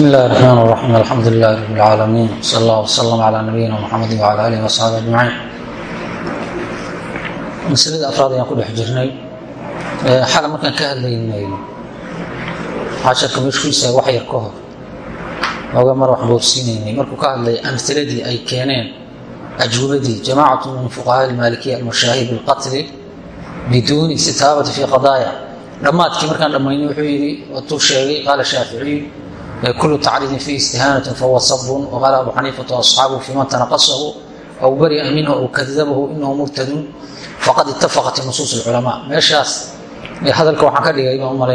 بسم الله الرحمن الرحيم الحمد لله رب العالمين صلى الله وسلم على نبينا محمد وعلى آله وصحبه أجمعين maslada afraad ayaan ku dhex jirnay xala markaan ka hadlaynay casharka meeshkiisa wax yar ka hor oga mar wax boogsiinaynay markuu ka hadlay amhiladii ay keeneen ajwubadii jamaacatu min fuqahaa almaalikiya almashaahir bilqatli biduuni istitaabati fi qadaaya dhammaadkii markaan dhammaynay wuxuu yidhi watuu sheegay qaala shaaficiy kulu tacriidin fiihi istihaanatin fahuwa sabun waqaala abu xaniifata waasxaabuhu fi man tanaqasahu aw bari'a minhu aw kadabahu inahu murtadun faqad itafaqat nusuus اculamaa meeshaas hadalka waxaan ka dhigay baan u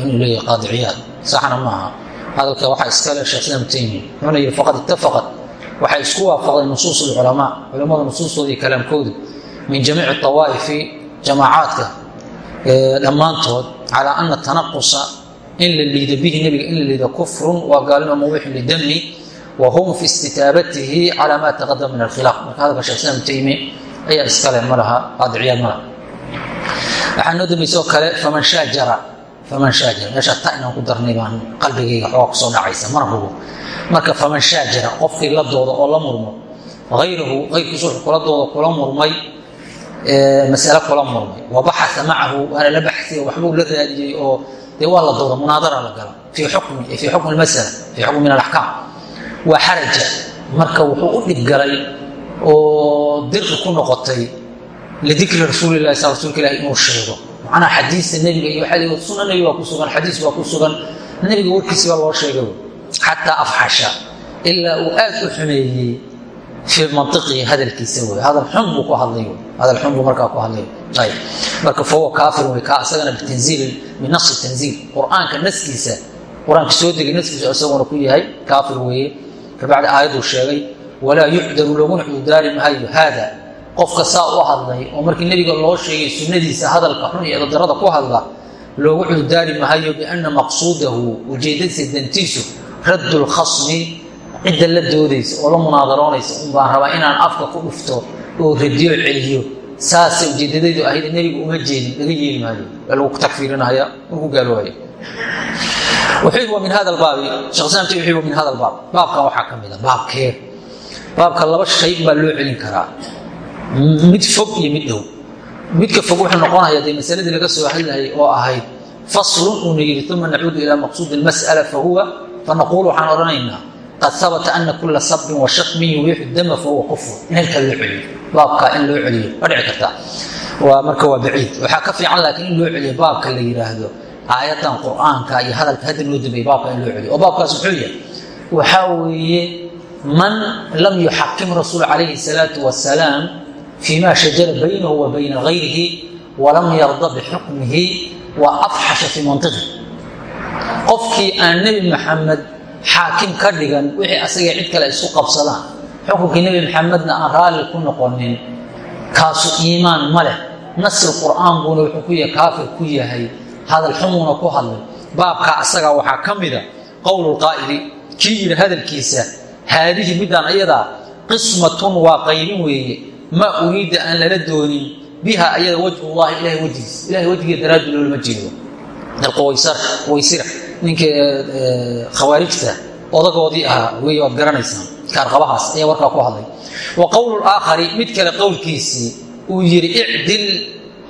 inuu leeyahay qaadi ciyaad saxna maaha hadalka waxaa iskale sheekh islaam taymiya wuxuuna yidhi faqad itafaqat waxay isku waafaqday nusuus اlculamaa culamada nusuustooda iyo min jamiici awaa'ifi jamaacaadka dhammaantood calaa ana tanaqusa in la liido bihi nebiga in la liido kufrun waa gaalnimo mubixun lidami wa fi istitaabatihi calaa ma taqadama min alkhilaaf. Marka hadalka sheekh islaam taymiya ayaa iskale malaha qaadiciyaad malaha waxaa noo dambaysa oo kale faman shaajara faman shaajara meeshaa ta inaan ku darnay baan qalbigayga xoogaa ku soo dhacaysa mana hubo. Marka faman shaajara qofkii la dooda oo la murmo ayrahu ayrkiisu wuxuu kula dooda kula murmay masale kula murmay. Wabaxaa macahu waana la baxsiya waxbuu la raadiyey oo dee waa la dooda munaadara la gala fii xukmi masala fii xukmi min alaxkaam waa xaraja. Marka wuxuu u dhibgalay oo dirqi ku noqotay lidikri rasuulilahi sa rasulka ilahi inuu sheego. Macnaha xadiista nebiga iyo waxaa sunna nebi baa ku sugan xadiis baa ku sugan. Nebiga warkiisi baa loo sheegay. Xataa afxasha ilaa uu aad u xumeeyey fii mantiqihi hadalkiisa wey hadal xun buu ku hadlay hadal xun buu markaa ku hadlay ayb marka fahuwa kaafir wey kaa isagana bitanziil min nasi tanziil qur'aanka naskiisa qur'aanka soo degay naskiisa isaguna ku yahay kaafir weeye kabacdi aayaduu sheegay walaa yucdaru looguna cududaari maayo haada qofka saa u hadlay oo markii nebiga loo sheegay sunnadiisa hadalka xun iyo edadarada ku hadla loogu cududaari maayo biana maqsuudahu ujeedadiisa dantiisu raddu lkhasmi cidda la doodaysa oo la munaadaroonaysa un baan rabaa inaan afka ku dhufto oo radiyo celiyo. Saasay ujeedadaydu ahayd nebiga uma jeedin laga yeeli maayo waa lagu takfiirinaya markuu gaaloobaya wuxuu wa min hada baabi. Shekh islam taymi wuxuu wa min hada albaab baabkan waxaa ka mid a baabkee baabka laba shay baa loo celin karaa. Mid fog iyo mid dhow. Midka fog wuxuu noqonaya dee masaladii laga soo hadlayay oo ahayd faslun uuna yidhi uma nacuudu ilaa maqsuudi اlmas'ala fahuwa fanaquul waxaan odhanaynaa qad abata ana kula sabin washakmin yubiixudama fahuwa kufr. In halkeeda loo celiyo baabka in loo celiyo. Ma dhici karta waa marka waa baciid. Waxaa ka fiican laakiin in loo celiyo baabka la yidhaahdo aayadan qur'aanka iyo hadalka hadda noo dambay baabka in loo celiyo. Oo baabkaas muxuu yahay waxaa weeye man lam yuxakim rasuul calayhi الsalaau wasalaam fi shajara baynahu wa bayna gayrihi walam yarda bixukmihi wa afxasha fii mantiqi qofkii aan nebi maxamed xaakim ka dhigan wixii asaga cid kale isku qabsadaan xukunkii nebi maxamedna aan raalli ku noqonin kaasu iimaan ma leh. Nasri qur'aan buuna wuxuu ku yahay kaafir ku yahay. Hadal xumuuna ku hadlay. Baabkaa asagaa waxaa ka mida qowl lqaa'ili kii yidhi hadalkiisa haadihi midaan ayadaa qismatun waa qaybin weeye. Maa uriida aan lala doonin. Biha ayada wajhullahi ilahay wejgiisa ilahay wejgiga daraaddi loolama jeedo. Waysira ninka khawaarijta odagoodii ahaa wey waad garanaysaan kaarqabahaas ayaa warkaa ku hadlay. Wa qowlu aakhari mid kale qowlkiisii uu yidhi icdil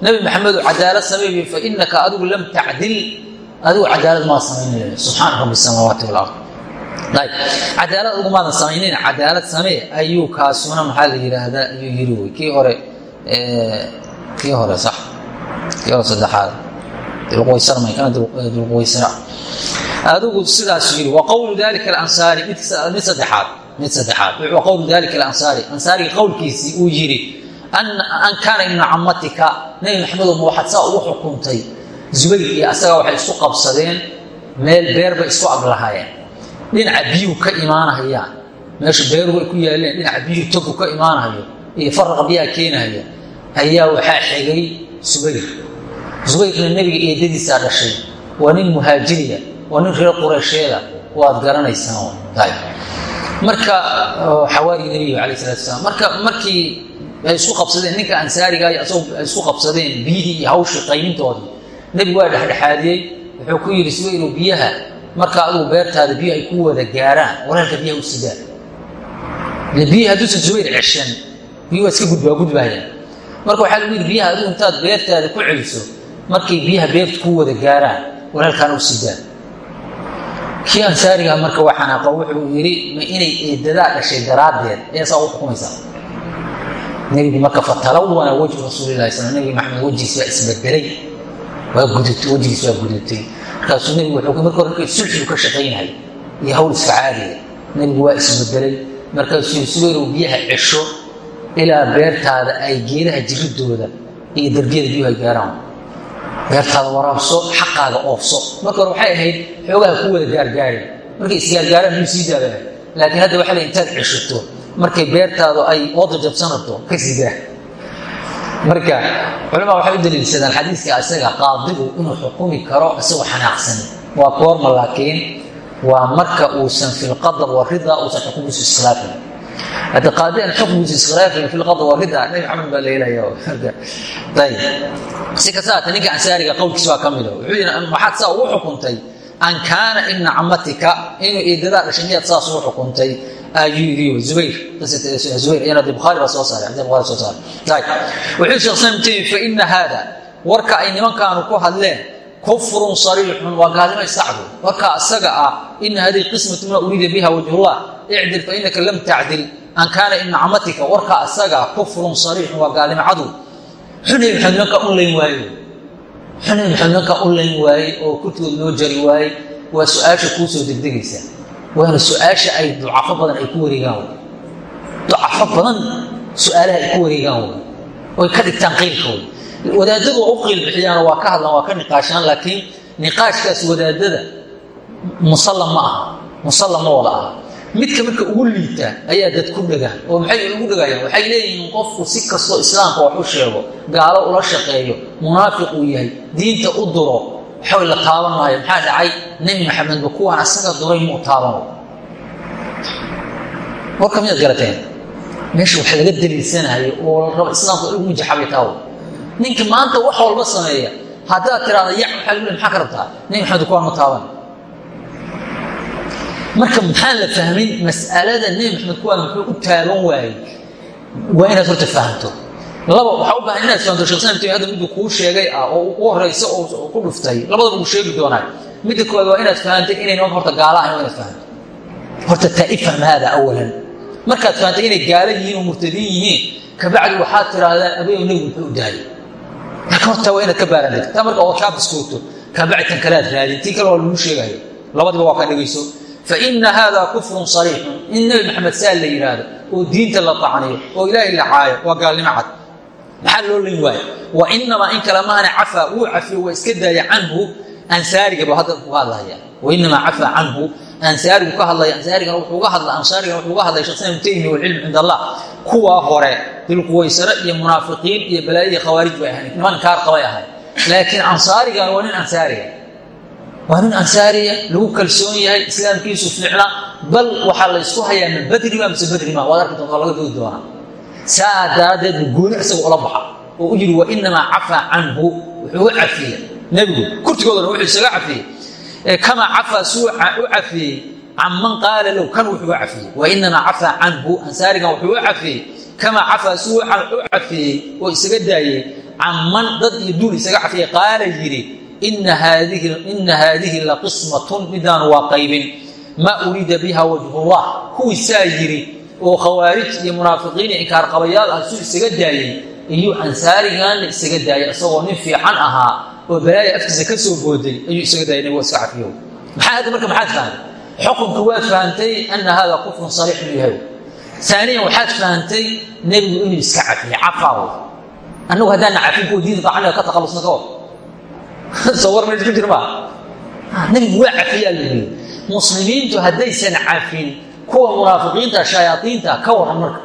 nabi maxamedo cadaalad samey fa inaka adigu lam tacdil. Adigu cadaalad maa samayn subxaana rabbi samaawaati walard ayb cadaalad ugumaadan samaynayna cadaalad samee ayuu kaasuna maxaa la yidhaahdaa ayuu yiri wy kii hore kii hore sax kii hore saddexaad adigu sidaas yiri wa qowlu dalika alansaari mid saddexaad mid saddexaad. Wa qowlu dalika alansaari. Ansaariga qowlkiisii uu yidhi an kaana ibna camatika nabi maxamedo ma waxaad saa ugu xukuntay. Zubayr iyo asaga waxay isku qabsadeen meel beer bay isku aglahaayeen dhinaca biyuhu ka imaanahayaan meesha beeruhu ay ku yaaleen dhinaca biyuhu togu ka imaanahayo iyo faraqa biyaha keenahaya ayaa waxaa xigay subayr subayrna nebiga eedadiisaa dhashay. Waa nin muhaajiriya waa nin reer qureysheeda waad garanaysaan marka xawaari nebiga alayh salatu salaam marka markii ay isku qabsadeen ninka ansaariga iyo ay isku qabsadeen biyihii iyo hawshii qaymintoodii nebigu waa dhexdhexaadiyey. Wuxuu ku yidhi subayru biyaha marka adigu beertaada biyo ay ku wada gaaraan walaalka biyaha u sidaan biyihi hadduusan zubayr ceshan biyu waa iska gudbaa gudbaaya marka waxaa lagu yidhi biyaha adigu intaad beertaada ku celiso markay biyaha beerta ku wada gaaraan walaalkaana u sidaan kii ansaariga marka waa xanaaqo wuxuu yidhi ma inay eedadaa dhashay daraaddeed ayaa saa u xukumaysaa? Nebigu marka fatalawana wejhu rasuulilahi sal nebi maxamed wejigiis baa isbedelay. Waa gudutay wejigiis waa gudutay markaasuu nebigu wuxuu marka hore sulxigu ka shaqaynahay iyo hawl iska caadiya nebigu waa isbedelay. Markaasuu subayrow biyaha cesho ilaa beertaada ay geedaha jiridooda iyo darbiyada biyuhu ay gaaraan beertaada waraabso xaqaaga oofso. Marka hore waxay ahayd xoogaha ku wada gaargaari. Markay isgaargaaraan miyuu sii daaba laakiin hadda waxa la intaad ceshato markay beertaadu ay ooda jabsanato ka sidaa marka culamaa waxay u daliilsadaan xadiiska isaga qaadigu inuu xukumi karo isagoo xanaaqsan. Waa koorma laakiin waa marka uusan fi lqadar warida uusan xukumiisu iskhilaafin kastaata ninka ansaariga qowlkiis baa ka mida yidhi maxaad saa ugu xukuntay an kaana ibna camatika inuu eedadaa dhashay miyaad saas ugu xukuntay ayuu yidhi zubayr zubayr iyana de bukhaari baa soo saaray xadiis bukhaari soo saaray ayib wuxuu sheekh islam taymi fa ina haada warka ay nimankaanu ku hadleen kufrun sariixun waa gaalimo isacdu warka isaga ah ina hadihi qismatu ma uriida biha wajhullah. Icdil fa inaka lam tacdil. An kaana ibna camatika warka isaga kufrun sariixun waa gaalimo cadow xunay maxamed nimanka u layn waayo? Xunay maxamed nimanka u layn waayey oo kurtigood loo jari waayey waa su'aasha kuu soo degdegaysa. Waana su'aasha ay ducafo badan ay ku wareegaan ducafo badan su'aalaha ay ku wareegaan way. Ka dhigtaan way wadaadadu waa u qiil bixiyaan waa ka hadlaan waa ka niqaashaan laakiin niqaashkaas wadaadada musallam ma aha musallam ma wada aha. Midka marka ugu liita ayaa dad ku dhagaan oo maxay ugu dhagayaan? Waxay leeyihiin qofku si kastoo islaamka wax u sheego gaalo ula shaqeeyo munaafiq uu yahay diinta u duro waxay la taaban maayo. Maxaa dhacay? Nebi maxamedba kuwaan asaga duray muu taabano. Warka miyaad garateen? Meesha wax laga daliilsanayo oo la rabo islaamka lagu mujaxabay taawo ninka maanta wax walba sameeya. Haddaad tiraada lagu le maxaa ka rabtaa? Nebi maxamed kuwaan ma taaban. Marka maxaan la fahmin? Mas'alada nebi maxamed kuwaan muxuu u taaban waayey waa inaad horta fahamto. Laba waxaa u baahan inaad fahamto shekh islam taymi hadda miduu kuu sheegay ah oo ugu horeysa oo ku dhuftay. Labadaba uu sheegi doonaa. Midda koowaad waa inaad fahamtay inay nimanka horta gaala ahayn waa inaad fahamto. Horta taa ifham haada awalan markaad fahamtay inay gaala yihiin oo murtadiin yihiin kabacdi waxaad tiraahdaa abeeyo nebigu muxuu u daayay horta waa inaad ka baarandegto taa marka oo kaa biskooto kabacdi tan kale aad raadin tii kale waa lagu sheegayo labadiba waa ka dhegayso faina hada kufrun sariixun in nebi maxamed saal la yidhaahdo oo diinta la tacniyo oo ilaahay la caayo waa gaalnimo cad. Maxaa loo layn waayo? Wa inamaa in kale maana cafaa wuu cafiyo waa iska daaya canhu ansaarigaba hadda uga hadlaya wainamaa cafaa canhu ansaarigu ka hadlaya ansaarigana wuxuuga hadla ansaarigana wuxuuga hadlaya shekh islam taymi walcilmu cind allah. Kuwaa hore dilquwaysare iyo munaafiqiin iyo balaayadii khawaarij bay ahayd niman kaar qabay ahayd laakiin ansaarigana waa nin ansaariga waa nin ansaariya lagu kalsoon yahay islaamkiisu fiicna bal waxaa la ysku hayaa ma badrima mise badrima waad arki doonta laga doodi doonaa. Saa daraaddeed bu gooni isaga ula baxa oo u yidhi wa inamaa cafaa canhu wuxuu u cafiye nebigu kurtigoodana wuxuu isaga cafiyey kamaa cafaa suu u cafiyey can man qaala low kan wuxuu u cafiyey. Wa inamaa cafaa canhu ansaarigan wuxuu u cafiyey. Kamaa cafaa suu u isaga daayey can man dad iyo duul isaga cafiyey qaala yidhi ina haadihi laqismatun midaan waa qaybin. Maa uriida biha wajhullah. Kuwii saa yidhi oo khawaarij iyo munaafiqiin iyo inkaarqabayaal ah suu isaga daayey iyuu ansaarigaanna isaga daayay isagoo nin fiican ahaa oo balaaya afkiisa ka soo booday ayuu isaga daayay nabig iska cafiyo maxaa hadda marka maxaad fahamtay xukunka waad fahamtay ana hada kufrun sariix inuu yahay. Aaniyan waxaad fahamtay nebigu inuu iska cafiye cafaaw annagu haddaana cafin kuwa diinta daacaniga ka takhalusna ka war sawar meesha ku jir maa nebigu waa cafiyaa la yidhi. Muslimiintu haddaysan cafin kuwa munaafiqiinta shayaaiinta ka waran marka.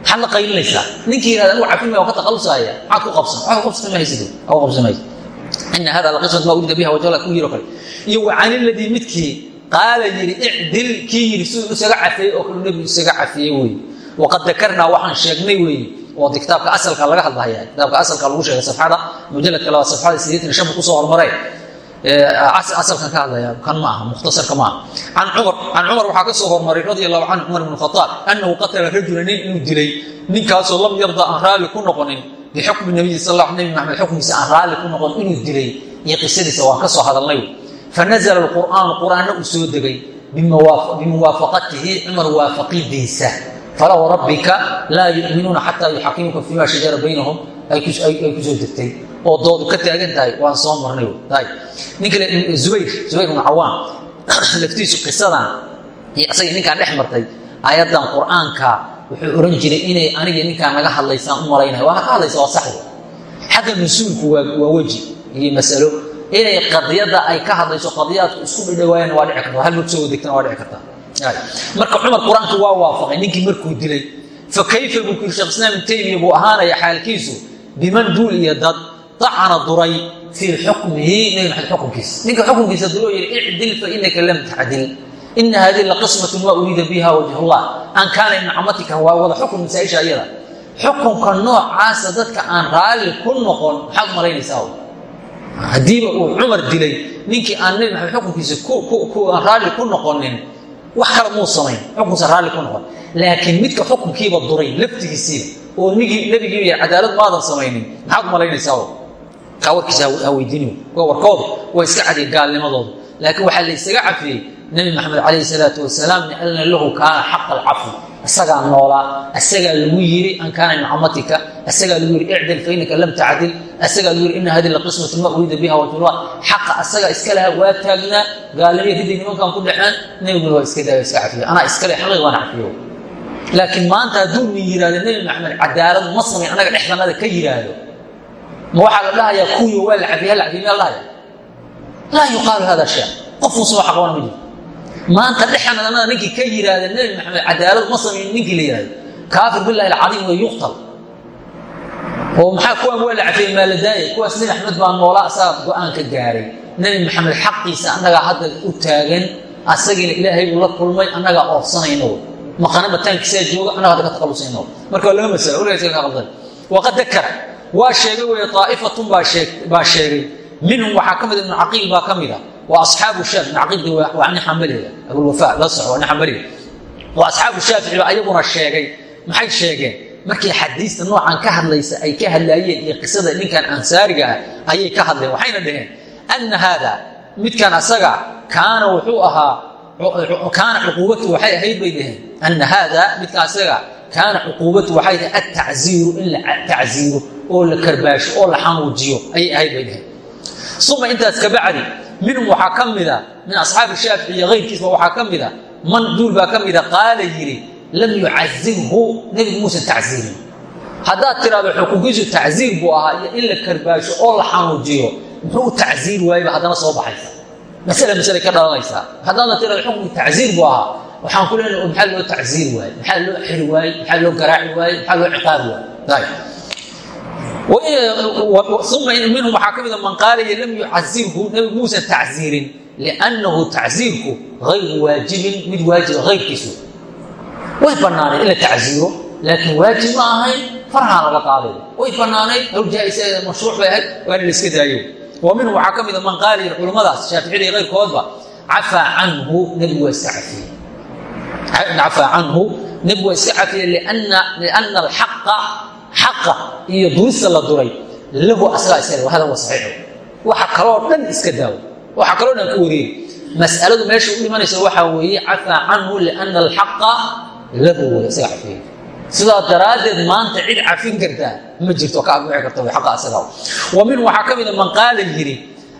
Maxaad la qaylinaysaa ninkii yihahda anigu cafin maya oo ka takhalusaya maxaad ku qabsan? Waxba ku qabsata ma haysid ku qabsan maysa ina hada laqismat ma urida biha wajala ku yiro kale iyo wacaniladii midkii qaala yidhi icdil kii yidhi siduu isaga cafiyey oo kale nebigu isaga cafiyey wey waqad dakarnaa waxaan sheegnay wey oo de kitaabka asalka laga hadlahaya kitaabka asalka lagu sheegay safxada mujaladka labaad safxada sideetan shan buu ku soo hormaray asalkan ka hadlaya kan ma aha mukhtasarka ma aha can cumar can cumar waxaa ka soo hormaray radia allahu canhu cumar ibn khataab annahu qatala rajula nin inuu dilay ninkaasoo lam yarda aan raalli ku noqonin bixukmi nabiyi sal nabi maxamed xukmiisa aan raalli ku noqon inuu dilay iyo qisadiisa waan ka soo hadalnay fanazla alqur'aanu qur'aanna uu soo degay bimuwaafaqatihi cumar waafaqidiisa fala wrabbika laa yuminuuna xataa yuxakimuka fima shajara baynahum ay ku soo degtay oo doodu ka taagan tahay waan soo marnay ninka ubayr zubayr bn cawaan laftiisu qisadan iyo isaga ninkaan dhex martay aayaddan qur'aanka wuxuu ohan jiray inay aniga ninkaan naga hadlaysaan u malaynaya. Waana ka hadlaysa waa saxda. Xagga nusuulku waa weji. Iyo masalo. Inay qadiyadda ay ka hadlayso qadiyaadku isku dhadhawaayana waa dhici karta hal mar soo degtana waa dhici karta marka cumar qur'aanka waa waafaqay. Ninkii markuu dilay fa kayfa? buu kuyiri shekh islaam taymiya buu ahaanaya xaalkiisu biman duul iyo dad dacana duray fii xukmihi. Nabi maxamed xukunkiisa. Ninka xukunkiisa duloo yidhi icdil fa inaka lam tacdil ina hadihi laqismatun waa uriida biha wajhullah an kaana ibna camatika waa wada xukun masaaisha iyada xukunka noocaasa dadka aan raalli ku noqon maxaad malaynaysaa haddiiba uu cumar dilay ninkii aan nabi maxamed xukunkiisa aan raalli ku noqonin wax kale muu samayn xukunsa raalli ku noqon laakiin midka xukunkiiba duray laftigiisiiba oo nebigiiba cadaalad maadan samaynin maxaad malaynaysaa kaa warkiisa ha weydiini warkooda waa iska cadiya gaalnimadooda laakiin waxaa la isaga cafiyey nabi maxamed calayhi salaatu wasalaam nicalna lahu kaana xaqa alcafwi isagaa noolaa isagaa lagu yiri an kaana min camatika isagaa lagu yiri icdil fa inaka lam tacdil isagaa lagu yiri ina hadi laqismatu ma uriida biha wajullah xaqa asagaa iska laha waa taagnaa gaalnimaya riday nimankan ku dhaceen nabiguna waa iska daaya iska cafiyo anaa iskale xaqi waana cafiyo laakiin maanta hadduu nin yihahdo nebi maxamed cadaalad ma samayn annaga dhexdanada ka yidhaahdo ma waxaa la dhahayaa kuwiyo waa la cafiye la cafiye miyaa la dhahaya laa yuqaalu hada shay. Qof muusoo xaqoona ma jiro maanta dhexdanada ninkii ka yidhaahda nebi maxamed cadaalad ma samayn ninkii la yihahdo kaafir billahi alcadiim way yuqtal. Oo maxaa kuwaan waa la cafiyey maaladaaya kuwaas nebi maxamed baa noolaa asagaa go'aan ka gaaray. Nebi maxamed xaqiisa annagaa hadda u taagan asagiina ilaahay buu la kulmay annagaa oofsanayno maqana mataankiisaa jooga annaga hadda ka taqalusayno marka waa laga masala walaga ka qaldan waqad dakara waa sheegay weye aa'ifatun baa sheegay. Minhum waxaa ka mid ibnu caqiil baa ka mida waa ibnu caqiilka waa nin xambaliga abulwafa la soco waa nin xambaliga waa asxaabu shaafici baa ayaguna sheegay maxay sheegeen markii xadiista noocan ka hadlaysa ay ka hadlaayeen iyo qisada ninkan ansaariga ah ayay ka hadleen waxayna dhaheen ana haada midkan asaga kaana wuxuu ahaa kaana cuquubatu waxay ahayd bay dhaheen ana haada midkan asaga kaana cuquubatu waxay tahay ataziiru in la tacziiro oo la karbaasho oo la xanuujiyo ayay ahayd bay dhaheen uma intaas kabacdi minhum waxaa ka mida min asxaabi shaafici iyo keyrkiisba waxaa ka mida man duul baa ka mida qaala yidhi lam yucazirhu nebigu muusan tacziirin haddaad tiraahdo xukunkiisu tacziir buu ahaa iyo in la karbaasho oo la xanuujiyo muxuu u tacziir waayeba haddana soo baxaysa. Masale masale ka dhalanaysaa haddaadna tirahdo xukunki tacziir buu ahaa waxaan ku leenahay maxaa loo tacziir waaye maxaa loo xiri waaye maxaa loo garaaci waaye maxaa loo ciqaabi waaye minhum waxaa ka mida man qaalaya lam yucazirhu nebigu muusan tacziirin liannahu tacziirku hayru waajibin mid waajiba hayrkiisu way banaanayd in la tacziiro laakiin waajib ma ahayn farhaan laga qaaday way banaanayd hawl jaa-isa mashruuc bay ahayd waana la iska daayo wa minhum waxaa ka mida man qaala yiri culimmadaas shaaficida iyo keyrkoodba cafaa canhu nebigu waa iska cafiyey cafaa canhu nebigu waa iska cafiyey liana alxaqa xaqa iyo durista la duray lahu asagaa iska hada wa saxiixo waxa kaloo dhan iska daawo. Waxa kaloo dhan ka wareegi mas'aladu meesha u dhimanaysa waxaa weeye cafaa canhu liana alxaqa lahu wey isaga cafiyey sidaa daraaddeed maanta cid cafin kartaa ma jirto ka agwici karta way xaqa asaga wa min waxaa ka mida man qaala yidhi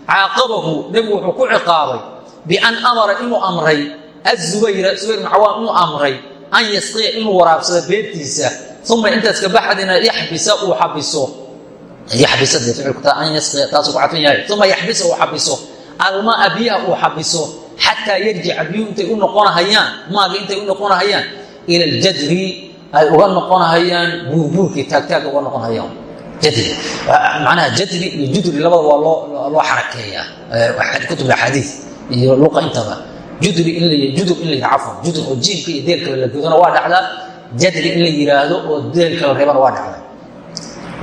caaqabahu nebigu wuxuu ku ciqaabay bian amara inuu amray azubayra zubayr bn cawaan inuu amray an yasqiya inuu waraabsado beertiisa uma intaas kabaxdina yaxbisa uu xabiso uma yaxbisa uu xabiso almaa biyaha uu xabiso xataa yarjica biyuhu intay u noqonahayaan maaga intay u noqonahayaan ila aljadri ay uga noqonahayaan buurbuurkii taagtaaga uga noqonhayaan jadri macnaha jadri iyo judri labada waa loo xarakeeyaa kutub axaadiis iyo luqa intaba judri in la judur in la yidhaha cafwan judur oo jiimka iyo deelkaba la godona waa dhacdaa jadri in la yidhaahdo oo deelka la reebana waa dhacdaa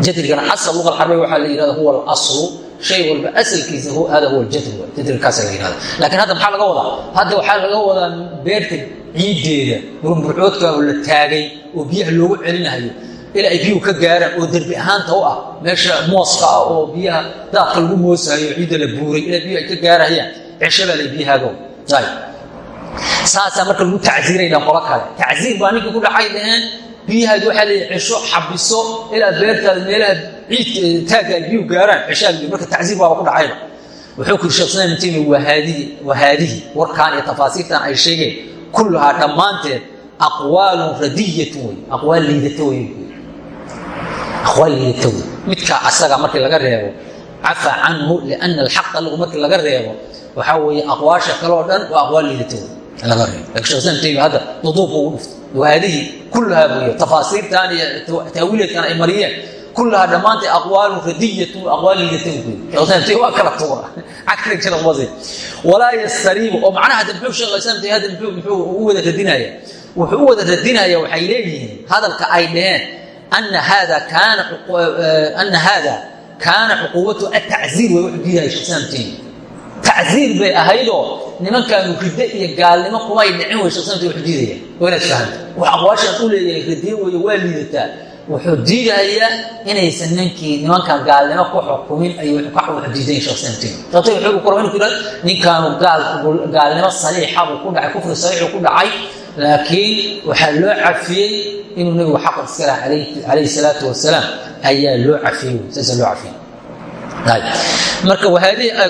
jadrigana asal luqa alcarabiya waxaa la yidhahda huwa alaslu shay walba asalkiisa hada huwa jadr jadrkaasa la yihahda laakiin hadda maxaa laga wadaa? Hadda waxaa laga wadaa beerta ciiddeeda burburcoodka oo la taagay oo biyaha loogu celinayo ilaa ay biyuhu ka gaaraan oo derbi ahaanta u ah meesha mooska ah oo biyaha daadka lagu moosayo ciidda la buuray ilaa biyuhu ay ka gaarahayaan ceshabaa la biyahaago saasaa marka lagu tacsiirayna qolo kale. Tacsiir baa ninkii ku dhacay dhaheen biyahaad waxaa leeya cesho xabiso ilaa beertaada meelaha ciid taagga ay biyuhu gaaraan. Ceshaad marka tacsiir baaba ku dhacayba wuxuu ku sheekh islam ibn taymiya wahaadihi wahaadihi warkaan iyo tafaasiirtan ay sheegeen kulluhaa dhammaanteed aqwaalun radiyatun wey aqwaal liidata wey aqwaal liidata wey midkaa asaga markii laga reebo cafa canhu liana alxaqa lagu markii laga reebo waxaa weeye aqwaasha kale oo dhan waa aqwaal liidata wey taymiya hadda duduubka ugu dhuftay wahaadihi kulluhaa buy tafaasiirtan iyo taawiileedkan ay mariyeen kulahaa dhammaantay aqwaalu radiyatu aqwaal liidata waa kala tuura cagtigajalaqbasi walaa yastariibu oo macnaha hadda muxuu sheekh islam tay hadda muxuu muxuu u wada radinaya wuxuu u wada radinaya waxay leeyihiin hadalka ay dhaheen ana haada kaana ana haada kaana cuquubatu atacziir way wuxuu diidaya shekh islam taymi tacziir bay ahaydoo nimankaanu riddo iyo gaalnimo kumay dhicin islam tay wuxuu diidaya waa inaad fahamta wax aqwaashaan u leeyahay radiye weeye waa liidataa. Wuxuu diidayaa inaysan ninkii nimankan gaalnimo ku xukumin ayuu diidan shekh ninkaanu gaalnimo sariixa buu ku dhacay kufri sariixuu ku dhacay laakiin waxaa loo cafiyey inuu nebigu xaq iska laha calayhi salaatu wasalaam ayaa loo cafiyey saasa loo cafiyey marka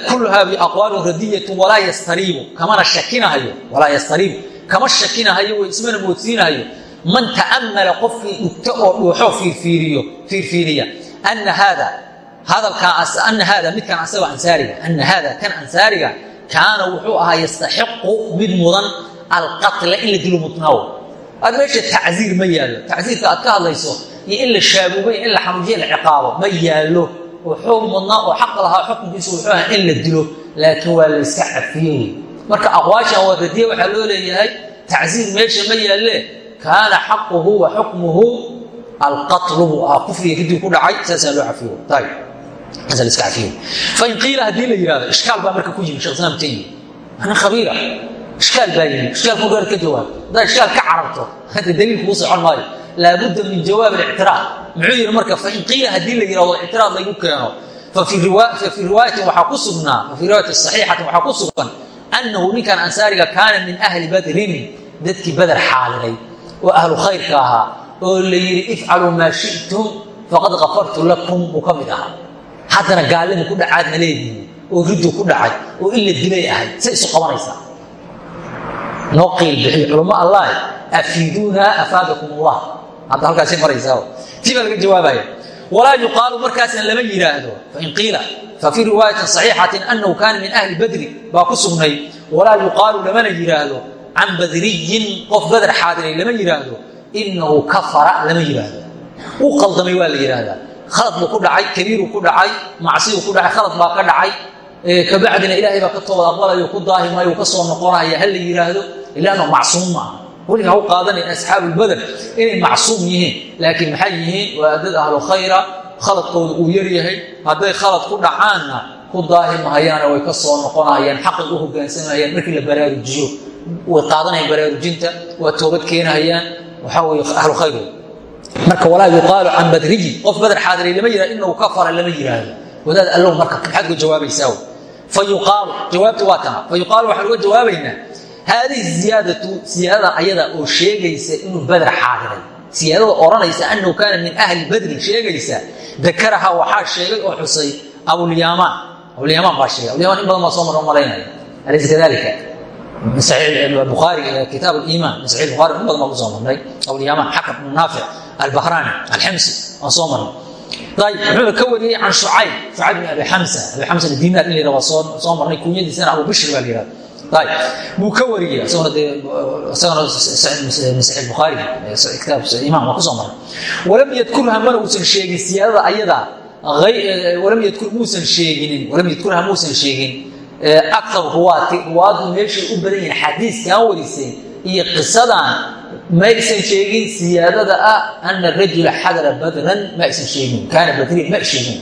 kulluhaa aqwaalu radiyatu walaa yastariibu. Kamana shakinahayo walaa yastariibu. Kama shakinahayo way ismana moodsiinahayo. Man ta'ammala qofkii dhugto oo dhuuxo fiirfiiriyo fiirfiiriya. Ana haada hadalkaa ana haada midkan asagoo ansaariga ana haada kan ansaariga kaana wuxuu ahaa yastaxiqu mid mudan alqatla in la dilo mutnaawo aad meesha tacziir ma yaallo. Tacziirka aad ka hadlayso iyo in la shaabuubay in la xanuujiyo la ciqaabo ma yaallo wuxuu mudnaa oo xaq lahaa xukunkiisu wuxuu ahaa in la dilo laakiin waa la yska cafiye wey marka aqwaashan waa radiye waxaa loo leeyahay tacziir meesha ma yaalle kaana xaquhu wa xukmuhu alqatlu buu ahaa kufriga kadib ku dhacay saasaa loo cafiyo ayb saasaa la iska cafiyo fain qiila haddii la yihahdo ishkaal baa marka ku yimi shekh islaam taymi. Ana khabiira. Ishkaal baa yimi. Ishkaalku dheer ka jawaab. Haddaad ishkaal ka cararto hadda daliil kugu socon maayo. Laabudda min jawaab alictiraad muxuu yihi marka fain qiila haddii la yihahdo ictiraad laygu keeno fafii riwaayatin waxaa ku sugnaa fafii riwaayatin saxiixatin waxaa ku sugan annahu ninkan ansaariga kaana min ahli badrin dadkii bader xaaliray oo ahlu khayrka ahaa oo la yidhi ifcaluu maa shi'tum faqad kafartu lakum buu ka mid ahaa. Haddana gaallimu ku dhacaadna leedihi oo riddu ku dhacay oo in la dilay ahayd say isu qabanaysaa. Noo qiil bixiyo culummo allah afiiduuna afaadakum allah hadda halkaasay maraysaa tii baa laga jawaabaya walaa yuqaalu markaasna lama yidhaahdo fain qiila fafii riwaayatin saxiixatin annahu kaana min ahli badri baa ku sugnay. Walaa yuqaalu lamana yidhaahdo can badriyin qof bader xaadiray lama yidhaahdo inahu kafara lama yidhaahdo uu qaldamay waa la yidhaahdaa khalad buu ku dhacay kabiiruu ku dhacay macsiyuu ku dhacay khalad baa ka dhacay. Kabacdina ilaahay baa ka toobad aqbalayo ku daahimayo ka soo noqonaya ha la yidhaahdo ilaano macsuum maaha weliga ha u qaadanin asxaabulbader inay macsuum yihiin laakiin maxay yihiin? Waa dad ahlu khayra khaladkooda uu yaryahay hadday khalad ku dhacaanna ku daahimahayaana way ka soo noqonayaan xaqay u hogaansamayaan markii la baraarujiyo way qaadanayaan baraarujinta waa toobad keenahayaan waxaa weye ahlu khayr. Marka walaa yuqaalu can badriyi qof bader xaadiray lama yihahdo inahu kafara lama yidhaahdo wadaad allow marka maxaad uga jawaabaysaa? Fa yuqaalu jawaabtu waa tana. Fa yuqaalu waxaan uga jawaabaynaa haadihi ziyaadatu siyaadada ayada oo sheegaysa inuu bader xaadiray siyaadada odhanaysa annahu kaana min ahli badrin sheegaysa dakaraha waxaa sheegay oo xusay abulyamaan abulyamaan baa sheegay abulyamaan in badan baa soo mar malaynaya alaysa kadalika buaari kitaab iman min saii buhari in badan baan ku soo marnay abulyamaan xakam ibnu naafic albahrani alximsi waan soo marnay ayb wuxuuna ka wariyey can shucayb shucayb bin abi xamsa abi xamsa diinaar in la yihah waa soo marnay kunyadiisana abu bishri baa la yihahda buu ka wariyey walam yadkurha mana uusan sheegin siyaadada ayada yadkurha muusan sheegin akar ruwaati ruwaadu meeshay u badan yihiin xadiiskan warisay iyo qisadan ma aysan sheegin siyaadada ah ana rajula xadara badran ma aysan sheegin kaana badriin ma sheegin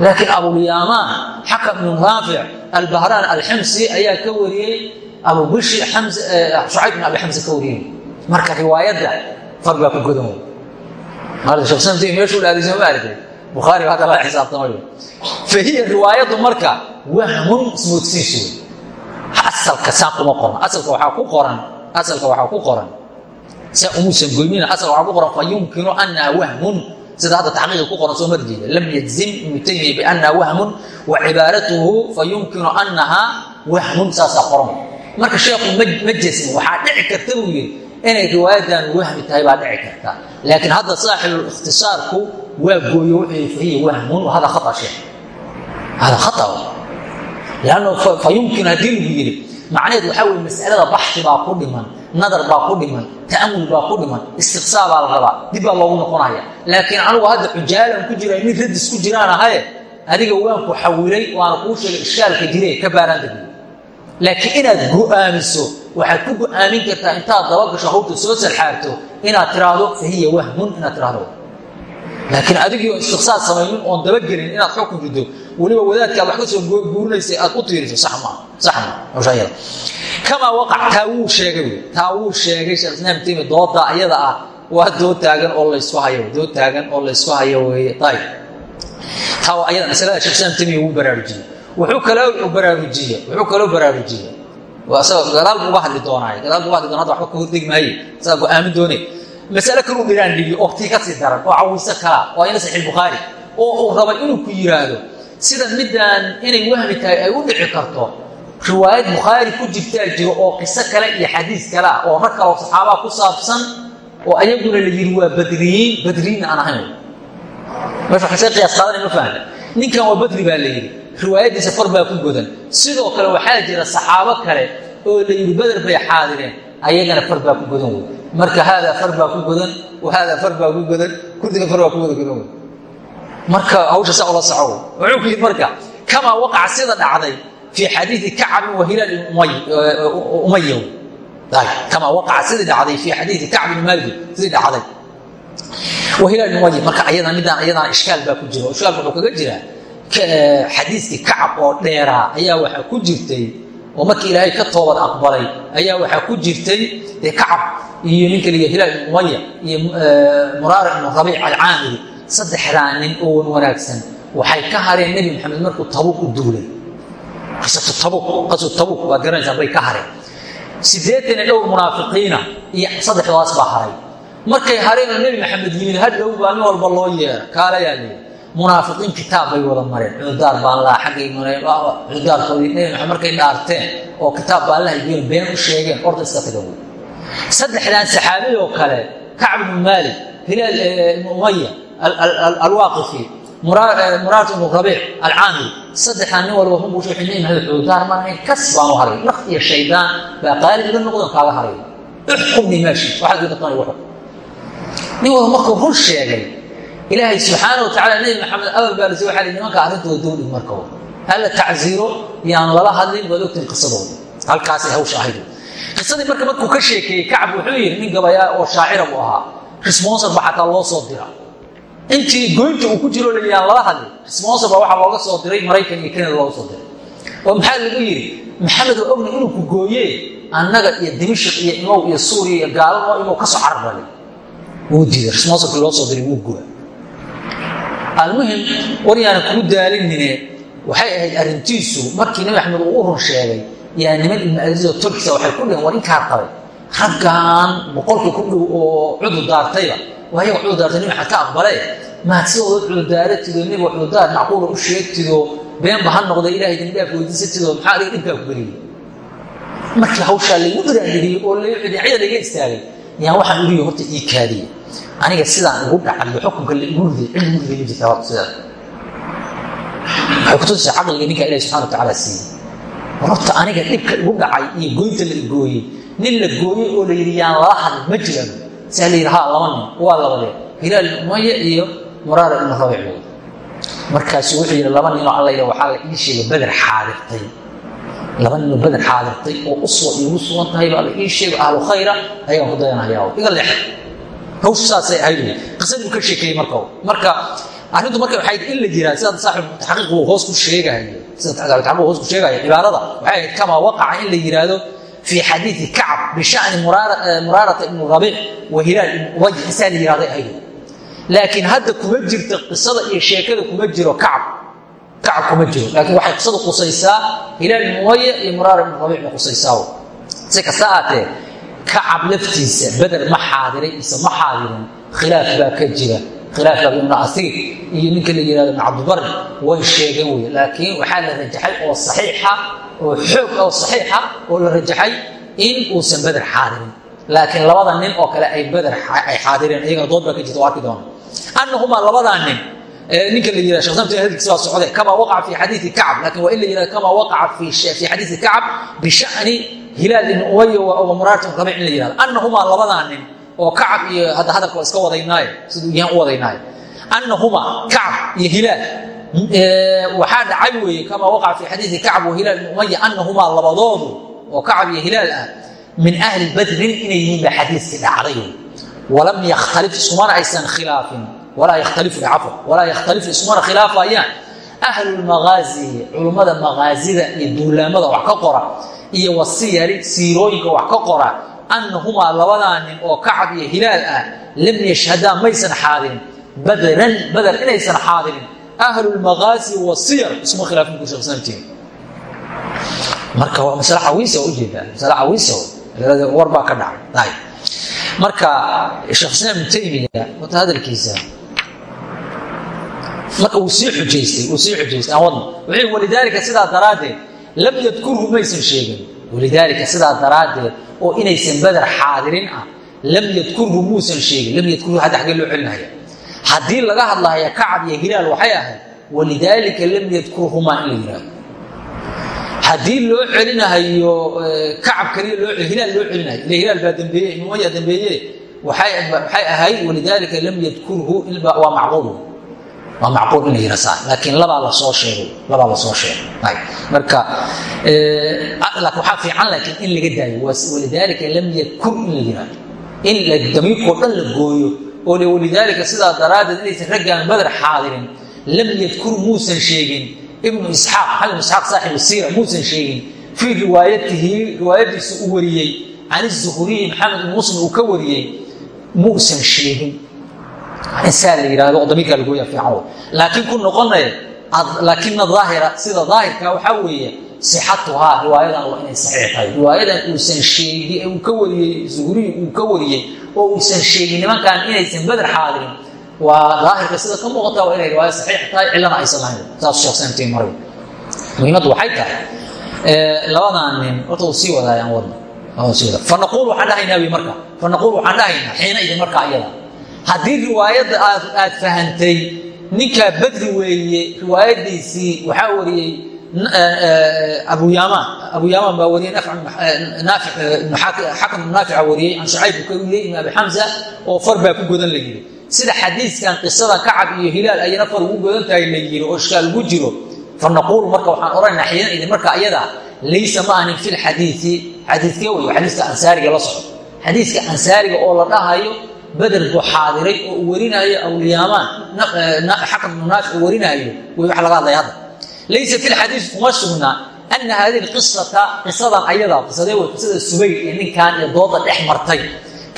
laakiin abulyamaan xakam ibnu raafic albahraan alxamsi ayaa ka wariyey abubishi shucayb ibn abi xamse ka wariyey. Marka riwaayadda far baa ku godan wey meeshuu dhaadisay ma aragtay. Bukhaari hadda lala xisaabtamayo fa hiya riwaayaddu marka wahmun ismoodsiisu asalka saa kuma qoran. Asalka waxaa ku qoran asalka waxaa ku qoran. Saa umuusan goynina asalka waxaa ku qoran fa yumkinu annaha wahmun sida hadda taxqiiqa ku qoran soo marjeeda lam yajzim ibnu taymiya biannaha wahmun wa cibaaratuhu fa yumkinu annaha wahmun saasaa qoran. Marka sheekhu ma jasmin waxaa dhici karta buu yidhi inay riwaayadan wahmi tahay baa dhici karta. Laakiin hadda saaxibu ikhtisaarku waa gooyo wuxuu fahiya wahmun hada khata sheekh. Hada khata lanno fa yumkin haddii lagu yidhi macnaheed waxaa weye masalada baxsi baa ku dhiman nadar baa ku dhiman ta'amul baa ku dhiman istiqsaa baa la rabaa dib baa loogu noqonaya laakiin anugu hadda xujaalan ku jira nin radis ku jiraan ahaye adiga waan ku xawilay waana kuu sheegay ishkaalka jire ka baaraan degay laakiin inaad go'aamiso waxaad ku go'aamin kartaa intaad dabagasho hawta soo salxaarto inaad tiraahdo fahiya wahmun inaad tiraahdo laakiin adigii oo istiqsaad samaynin oon dabagelin inaad xukun rido weliba wadaadkaad wax ka soo guurinaysay aad u tiiriso sax maa sax maa hawshaayada kamaa waqac taa wuu sheegay wey taa wuu sheegay sheekh islaam taymi dooda ayada ah waa dood taagan oo laysku hayo dood taagan oo laysku hayo weeye. Ayib taa ayada masalada sheekh islaam taymiya wuu baraarujiyey. Wuxuu kaloo baraarujiye wuxuu kaloo baraarujiye gadaal bu uga hadli doonaaye gadaal bu uga hadli doona hada waxba ka hordegi maaye isagaa go'aamin doone masale kaluu dhiraan dhigiyo oo tii ka sii daran oo cawiise kala oo ayna saxiix bukhaari oo uu rabay inuu ku yiraahdo sida midaan inay wahmi tahay ay u dhici karto riwaayad bukhaari ku jirtaa jiro oo qiso kale iyo xadiis kale ah oo rag kale oo saxaabaa ku saabsan oo ayaguna la yidhi waa badriyiin badriyiinna aan ahayn. Meesha see qiyaas qaadanay ma fahamta ninkan waa badri baa la yidhi riwaayaddiisa far baa ku godan. Sidoo kale waxaa jira saxaabo kale oo la yidhi beder bay xaadireen ayagana far baa ku godan wey marka haadaa far baa ku godan wa haadaa far baa ku godan kurdiga far baa ku wada godan marka hawsha saa ula soco wuxuu ku yidhi marka kamaa waqaca sida dhacday fii xadiidi kacbin wa hilaal umaya kamaa waqaca sidii dhacday fii xadiidi kacbin maalik sidii dhacday. Wa hilaal umaya marka ayada midaan ayadana ishkaal baa ku jira ishkaalka wuxuu kaga jiraa xadiiskii kacab oo dheeraa ayaa waxaa ku jirtay oo markii ilaahay ka toobad aqbalay ayaa waxaa ku jirtay dee kacab iyo ninka liya hilaal ibn umaya iyo muraara ibnu rabiic alcaamiri saddexdaa nin oo wan wanaagsan. Waxay ka hareen nebi maxamed markuu tabuuq u duulay. Qisatu tabuuq qasu tabuuq waad garanaysaa bay ka hareen. Siddeetan iyo dhowr munaafiqiina iyo saddexdaas baa haray. Markay hareenoo nebi maxamed yimid hadhow baa nin walba loo yeera kaalayaa leeyi munaafiqiin kitaab bay wada mareen. Cududaar baan laha xaggay mareen. Cududaarkoodii nebi maxamed markay dhaarteen oo kitaab baa allaha geyn been u sheegeen. Orda iska taga wey saddexdan saxaabi oo kale kacb ibnu maalik hilaal ibnu umaya alwaaqifi muraat ibnu rabiic alcaamiri saddexdan nin walba runbuu sheegay nebi maxamed cududaar ma lahayn kas baan u haray naf iyo shaydaan baa qaalib iga noqdan kaaga haray. Uxkumni maashi waxaad qabtaan igu xukm nin walba markuu run sheegay ilaahay subxaana wa tacala nebi maxamed abal baa lasi waxa nimanka arrintooda doodhig marka hala tacziiro yaan lala hadlin waad ogtiin qisadooda. Halkaasay hawsha ahayd qisadii marka markuu ka sheekeeyey kacab wuxuu yidhi nin gabayaa oo shaacira buu ahaa. Responsor ba xataa loo soo dira. Intii goynta uu ku jiro la yaan lala hadlin. Responsor baa waxaa looga soo diray maraykan iyo kanada looga soo diray. Oo maxaa lagu yidhi? Maxamed oo ogna inuu ku gooye annaga iyo dimashik iyo imow iyo suuriya iyo gaalamo inuu ka soo carbalay wuu diiday. Responsorkii loo soo diray wuu guba almuhim waryaana kuu daalinine waxay ahayd arrintiisu markii nabi axmed uu u run sheegay yaa niman ibnu aziiz oo turkisa waxay ku dheheen war inkaa qabay. Raggan boqolka ku dhow oo cudur daartayba. Waayaga cudur daartay nabi axmed ka aqbalee maad sidooda cudurdaaratidoo nebiga cudurdaar macquula u sheegtidoo beenba ha noqda ilahay dembidhaaf weydiisatidoo maxaa adiga dhibkaa ku geliyey markii hawshaa laygu diraangeliyey oo dhinacyada laga istaagay. Yaan waxaan uriyo horta ii kaadiye. Aniga sidaan igu dhacaliyo xukunka la igu riday cid igu riday ma jirta horta sidaa waxay kutusaysa caqliga ninka ilahi subxana wa tacaala siiyey horta aniga dhibka igu dhacay iyo goynta la igooyey nin la gooyey oo la yidhi yaan lala hadlin ma jiraan saa la yidhi haa laba nin. Waa labadee hilaal ibn umaya iyo muraara ibnu rabiic wey. Markaasu wuxuu yidhi laba ninoo alla yidha waxaa la ii sheegay beder xaadirtay. Laba ninoo beder xaadirtay oo uswa iigu sugan tahay baa la ii sheegay ahlu khayra ayaan ku dayanayaa iga leexay hawshu saasay ahayd. Wey qisadii ka sheekeeyey marka marka arrintu marka waxay in la yiraa sida saaxibutaxqiiq uu hoos ku sheegahayo sida saaxibutaxqiiq uu hoos ku sheegahayo cibaadada waxay ahayd kama waqaca in la yidhaahdo fii xadiidi kacab bisha'ni muraarata ibnu rabiic wa hilaal ibnu ubay insaa la yihahday ayo laakiin hadda kuma jirto qisada iyo sheekada kuma jiro kacab. Kacab kuma jiro laakiin waxay qisada qusaysaa hilaal ibnu ubaye iyo muraara ibnu rabiic bay qusaysaa. Si kasta aatee kacab laftiisa beder ma xaadiray mise ma xaadirin khilaaf baa ka jira khilaaf baa ibnu asiir iyo ninka la yihahdo ibn cabdibari way sheegeen wey laakiin waxaa la rajaxay oo saxiixa oo xoog oo saxiixa oo la rajaxay in uusan beder xaadirin. Laakiin labada nin oo kale ay beder ay xaadireen iyagana dood baa ka jirta arki doona. Annahumaa labadaa nin ninka la yihah shekh samti hadalkiisa waa socde kama waqaca fi xadiidi kacb laakiin waa in la yihahdo kama waqaca fi xadiidi kacb bishani hilaal ibn ubay wa ibn rabic in la yihahdo annahumaa labadaa nin oo kacab iyo hadda hadalka iska wadaynaaye siduu yahan u wadaynaaye annahumaa kacb iyo hilaal. Waxaa dhacay weeye kama waqaca fi xadiidi kacb wa ibn umaya annahumaa labadoodu oo kacab iyo hilaal ah min ahli badrin inay yihiin xadiiskii dhacday. Walam yakhtalif iskumana aysan khilaafin walaa yakhtalifu cafwa walaa yakhtalifu iskumana khilaafayaan. Ahlu lmagaazi culummada magaazida iyo duulaamada wax ka qora iyo wasiyari siirooyinka wax ka qora annahumaa labadaa nin oo kacab iyo hilaal ah lam yashhadaa maysan xaadirin badran bader inaysan xaadirin ahlu lmagaazi wasiyar isuma khilaafin ku sheeksantiin marka waa masale cawiisa u jeedaa masale cawiisa war baa ka dhacay. Marka sheekh islaam ibn taymiya wata hadalkiisa marka wuu sii xujaystay wuu sii xujaystay aan wadno wuxuu walidaalika sidaa daraaddeed lam yadkurhu maysan sheegin walidaalika sidaa daraaddeed oo inaysan bader xaadirin ah lam yadkurhu muusan sheegin lam yadkurhu hadda xaggee loo celinaya haddii laga hadlahaya kacab iyo hilaal waxay ahayd walidaalika lam yadkurhumaa in la yihahdo haddii loo celinahayo kacab kaliya loo hilaal loo celinayo ila hilaal baa dambeeye ibn umaya dambeeye waxay ahayd walidaalika lam yadkurhu waa macquul waa macquul in la yira saa laakiin labaa la soo sheegay labaa la soo sheegay. Marka waxaa fiican laakiin in laga daayo walidaalika lam yadkur in la yiraahdo in damiirkoo dhan la gooyo oo walidaalika sidaa daraaddeed inaysan raggaan badar xaadirin lam yadkur muusan sheegin. Ibnu isxaaq xalim isxaaq saaxibu siira muusan sheegin. Fii riwaayatihi riwaayadiisu uu wariyey can izuhuriyi maxamed muslim uu ka wariyey muusan sheegin insaa la yihahdo oo damiirkaa lagooya fiican laakiin ku noqonaya laakina aahira sida daahirka waxaa weeye sixatuhaa riwaayadan waa inay saxiix tahay. Riwaayadan uusan sheegi uu ka wariyey zuhuriyi uu ka wariyey oo uusan sheegin nimankan inaysan beder xaadirin waa daahirka sida ka muuqata waa inay riwaaya saxiix tahay cilana aysan lahayn. Saas sheeksantii maray. Muhiimaddu waxay tahay labadan nin horta sii wadaayaan wadna fanaquul waxaan dhahaynaa marka fanaquul waxaan dhahaynaa idin markaa iyada haddii riwaayadda aad fahantay ninkaa badri weeye riwaayadiisii waxaa wariyey abu yamaan abu yamaan baa wariyey xakam naafica wariyey can shucayb buu ka ibn abi xamza oo far baa ku godan la yiri sida xadiiskan qisada kacab iyo hilaal ayana far ugu godan tahay la yiri oo ishkaal ugu jiro. Fanaquulu marka waxaan odhanaynaa xiina idin marka iyada laysa ma anin fi lxadiii xadiikee wey xadiiska ansaariga la socdo. Xadiiska ansaariga oo la dhahayo beder buu xaadiray oo uu warinaayo awliyaamaan xakam ibnu naafic uu warinaayo way wax laga hadlaya hadda. Laysa fi lxadiis kuma sugnaa ana hadihi qisata qisadan ayada qisadee wey qisada subayr iyo ninkan iyo dooda dhex martay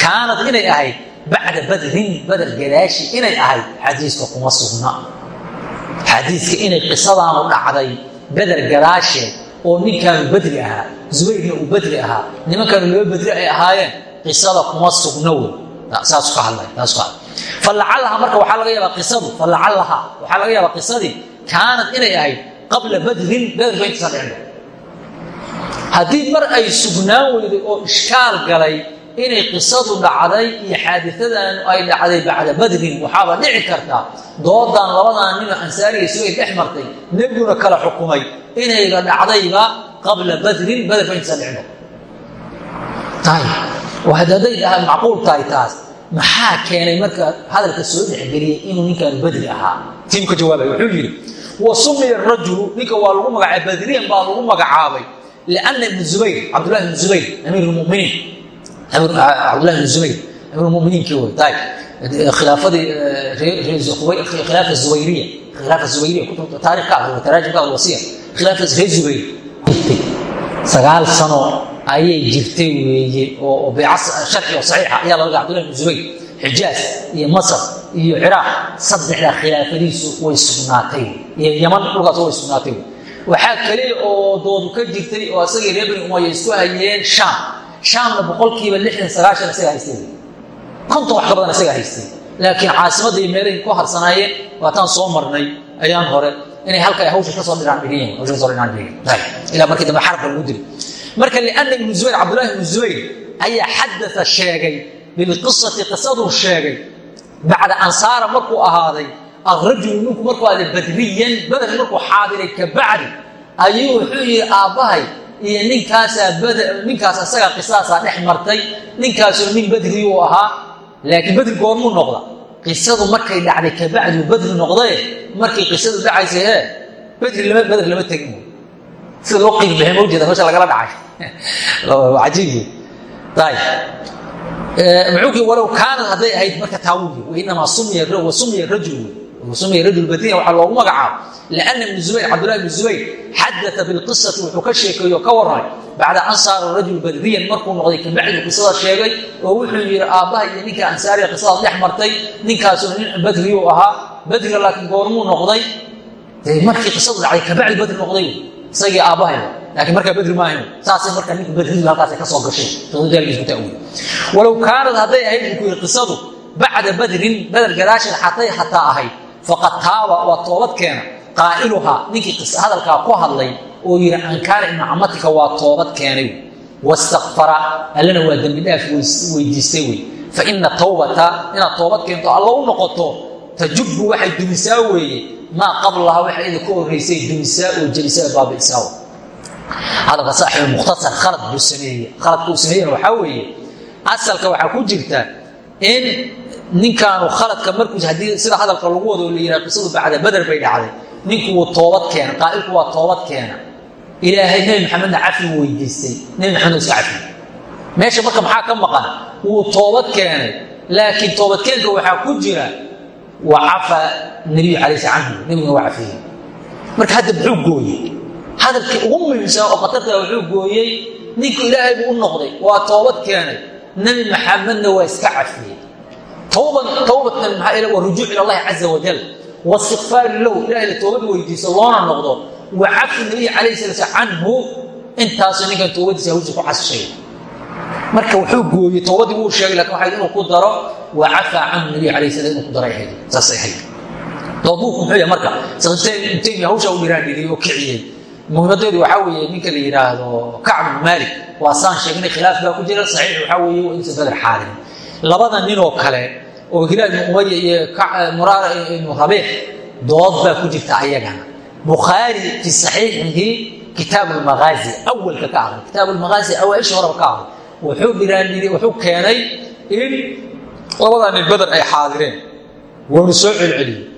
kaanad inay ahayd bacda badrin bader gadaashi inay ahayd xadiiska kuma sugna. Xadiiska inay qisadaanu dhacday beder gadaasheed oo ninkaanu badri ahaa zubayrna uu badri ahaa nimankaanu laba badri ay ahaayeen qisada kuma sugna wey falacalaha marka waxaa laga yaabaa qisadu falacalaha waxaa laga yaabaa qisadii kaanad inay ahayd qabla badrin beder ba intasan dhicin haddii mar ay sugnaan weyday oo ishkaal galay inay qisadu dhacday iyo xaadiadan ay dhacday bacda badrin waxaaba dhici karta doodan labadan nino ansaariga sugay dhex martay nebiguna kala xukumay inayba dhacdayba qabla badrin bader ba intasan dhicin hadday macquul tahay taas. Maxaa keenay marka hadalka soo dhexgeliyay inuu ninkan badri ahaa? Tiimka jawaabay wuxuu yidhi wa sumiya rajulu ninka waa lagu magacaabay badriyan baa lagu magacaabay. Liana ibn zubayr cabdullahi ibn zubayr amiir lmuminiin cabdullahi ibn zubayr amiir lmuminiinkii wey ayb khilaafadii khilaafa zubayriya. Khilaafa zubayriya kutubta taarikh ka aqriyo taraajim ka aqriyo wasiya khilaafa reer zubayr. Sagaal sano ayay jirtay weeye oo sharci oo saxiixa ayaa laga abdullah ibn zubayr xijaaz iyo masar iyo ciraaq saddexdaa khilaafadiisu way sugnaatay. Iyo yaman dhulkaas way sugnaatay. Waxaa kale oo doodu ka jirtay oo isagii reer bani umaya isku hayeen shaam. Shaamna boqolkiiba lixdan sagaashan isaga haystay. Konton wax ka badan isaga haystay. Laakiin caasimadda iyo meelahay ku harsanaayeen waataan soo marnay ayaan hore inay halka hawsha ka soo dhinaan dhigeen hawsha ka soo dhinaan dhigeen ilaa markii dambe xarabka lagu dilay marka lianna ibnu zubayr cabdullahi ibnu zubayr ayaa xadaa sheegay bilqisati qisaduu sheegay bacda ansaara markuu ahaaday arajulu ninku markuu ahaaday badriyan badr markuu xaadiray ka bacdi ayuu wuxuu yihi aabbahay iyo ninkaasaa ninkaas isaga qisaasaa dhex martay ninkaasoo nin badriyuu ahaa laakiin badri goormuu noqda. Qisadu markay dhacday kabacdu badri noqdae markay qisadu dhacaysay he badri lama badr lama tegin sida loo qiirbaxay ma ujeeda meesha lagala dhacay cajiib ayib muxuukii walow kaanad hadday ahayd marka taawugi wainamaa sumiya sumiya rajul sumiya rajul badriya waxaa loogu magacaabo lianna ibnu zubayr cabdullahi ibnu zubayr xadaa bilqisati wuxuu ka sheekeeyo ka warramay bacda an rajul badriyan markuu noqday kabacdu qisada sheegay oo wuxuu yidhi aabbaha iyo ninka ansaariya qisadaas dhex martay ninkaasuna nin badriyuu ahaa badriga laakiin goormuu noqday markii qisadu dhacday kabacdi badri noqday isagii aabbahay laakiin markaa badri maahayn saasay marka ninka badridu halkaasay ka soo gashay fiqdudaalkiis ku ta'wiil walow kaanad hadday ahayd yidhi qisadu bacda badrin badar gadaasheed xatay xataa ahayd faqad taaba waa toobad keena qaa'iluhaa ninkii hadalkaa ku hadlay oo yidhi ankaana ibnu camatika waa toobad keenay wastakfara allana waa dembi dhaaf weydiistay wey fa ina tawbata inaad toobad keento alla u noqoto tajubbu waxay dumisaa weeye maa qablaha waxa ida ka horraysay dumisaa oo jebisaa baabi'isaa hadalka saaxibu mukhtasar khalad buu sameeye khaladka uu sameeyena waxaa weeye asalka waxaa ku jirta in ninkaanu khaladka markuu haddii sida hadalka lagu wado la yidhaha qisadu bacda badar bay dhacday. Ninku wuu toobad keena qaa'ilku waa toobad keena. Ilaahay nebi maxamedna cafi weydiistay. Nebi maxamed iska cafi meesha marka maxaa ka maqan? Wuu toobad keenay. Laakiin toobadkeenka waxaa ku jira wa cafa nabiyu sl canhu nebiguna waa cafiyey marka hadda muxuu gooyey hadalkii ugu muhiimsan oo khatarta wuxuu gooyey ninku ilaahay buu u noqday waa toobad keenay nebi maxamedna waa iska cafiyey towbatan maxaa wa rujuuc ila allahi caza wajal wastikfaari lahu ilahay la toobad weydiiso loona noqdo wa cafi nabiyi calayh sala canhu intaasoo ninkan toobadiisa hawsha ku xasishay marka wuxuu gooyey toobadii wuu sheegay laakiin waxayd inuu ku daro wa cafaa canhu nabiy calayh slam inuu ku daray ahayd. Saasay ahayd doobuuku muxuu yahay marka. Taymiya hawsha u dhiraandhiriyey oo kiciyey. Muhiimadeedu waxaa weeye ninka la yidhaahdo kacb ibnu maalik waa saan sheegnay khilaaf baa ku jira. Saxiix waxaa weeye waa insa badar xaalin labada ninoo kale oo hilaal ibnu iyo muraara ibnu rabiix dood baa ku jirta ayagana. Bukhaari fi saxiixihi kitaab lmagaazi awalka ka aqri kitaab lmagaazi awaaisha horeba ka aqri wuxuu dhiraandhiri wuxuu keenay in labadaa nin bader ay xaadireen. Waanu soo celceliyey.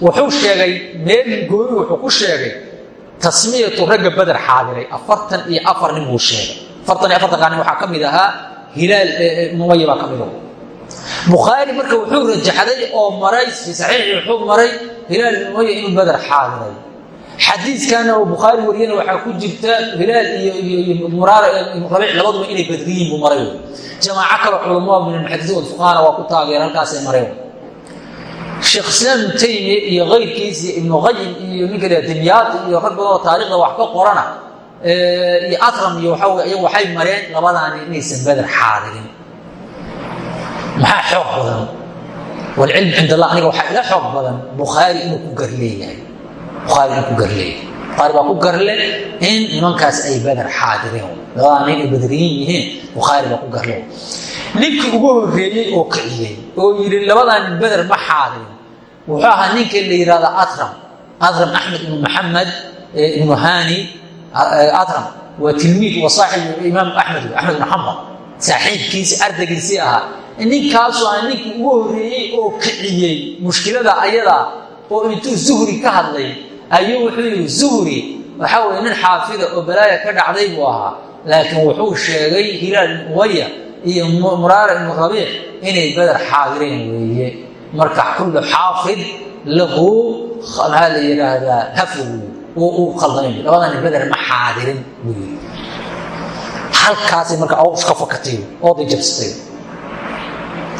Wuxuu sheegay meel gooni wuxuu ku sheegay tasmiyatu ragga bader xaadiray. Afartan iyo afar nin buu sheegay. Afartan iyo afartankaa nin waxaa ka ahaa hilaal numaya baa ka mid marka wuxuu rajaxday oo maray fi saxiixi wuxuu maray hilaal numaya inuu bader xaadiray xadiiskana oo bukhaari wariyana waxaa ku jirta hilaal iyo muraara rabiic labaduba inay badriyiin buu maray. Jamaaco kale culamaa min almuxadisiin walfuqahana waa ku taageer halkaasay mareen. Sheekh islaam ibnu taymiya iyo kayrkiisi ibnu qayim iyo ninka la dimyaati iyo rag badan oo taarikhda wax ka qorana iyo atram iyo waxaa wey ayagu waxay mareen labadaani inaysan bader xaadirin maxaa xoog badan? Walcilm cind allah aniga waxaa ila xoog badan bukhaari inuu ku gar inuu ku gar leeyahay bukhaari baa ku garle in nimankaas ay bader xaadireen labadaa nin ay badriyin yihiin bukhaari baa ku garle ninkii ugu horreeyey oo kiciyey oo yidhi labadaa nin beder ma xaadirin wuxuu ahaa ninka la yidhahda atram. Atram axmed ibnu maxamed ibnu hani. Atram waa tilmiid wa saaxib imaam axmed axmed ibnu xambal saaxiibkiisi ardaygiisii ahaa. Ninkaasu ah ninkii ugu horreeyey oo kiciyey mushkilada ayadaa oo intuu zuhri ka hadlay ayuu wuxuu yidhi zuhri waxaa weye nin xaafida oo balaaya ka dhacday buu ahaa. Laakiin wuxuu sheegay hilaal umaya iyo muraara ibnu rabiic inay beder xaadireen weeye. Marka kullu xaafid lahu maxaa la yidhaahdaa hafu uu khaldamay. Labadani beder ma xaadirin yiri halkaasay marka awsh ka fakatay ooday jabsatay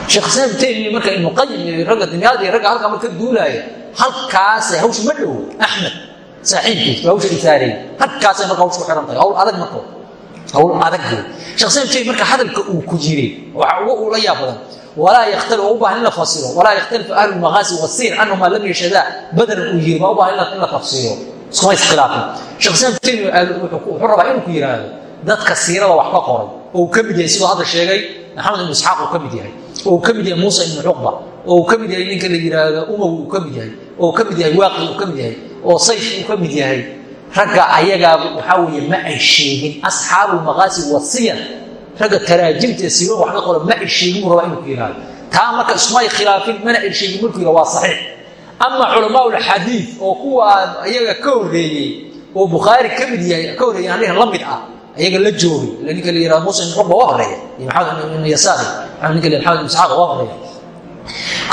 sheekh islaam marka ibnu qayim ragga dimyaad iyo ragga halkaa marka duulaaya halkaasay hawsha ma dhow axmed. Saaxiibkiis waa hawsha isaarey halkaasay marka hawsha ku xiran tahay hawl adag marka. Hawl adag wey islaam taymiya marka hadalka uu ku jiray waxa uga ula yaab badan walaa yakhtali oo u baahan in la fasiro walaa yakhtalifu ahlu lmaqaasi wasiir anahuma lam yashadaa badaran uu yiri ma u baahan in la tafsiiro iskuma iskhilaafin. Islaam taymiya wuxuu rabaa inuu ku yiraahdo dadka siirada wax ka qoray. Oo uu ka mid yahay siduu hadda sheegay maxamed ibnu isxaaq uu ka mid yahay. Oo uu ka mid yahay muusa ibnu cuqba. Oo uu ka mid yahay ninka la yidhaahdo umow uu ka mid yahay oo ka mid yahay waaqi uu ka mid yahay oo sayf uu ka mid yahay ragga ayagaa waxaa weeye ma ay sheegin asxaabu lmaqaasi wasiyan ragga taraajimta ee siirada wax ka qora ma ay sheegin buu rabaa inuu ku yidhaahdo. Taa marka isma ay khilaafin mana ay sheegin markuu yidhah waa saxiix. Ama culamaa ulxadiid oo kuwa iyaga ka horreeyey oo bukhaari ka mid yahay ka horreeyay aniga la mid ah ayaga la joogay ninka la yihahdo musa ibn cuqba waa horreeya iyo maxamed ibn yasaari ninka la maxamed ibn isxaaq waa horreeya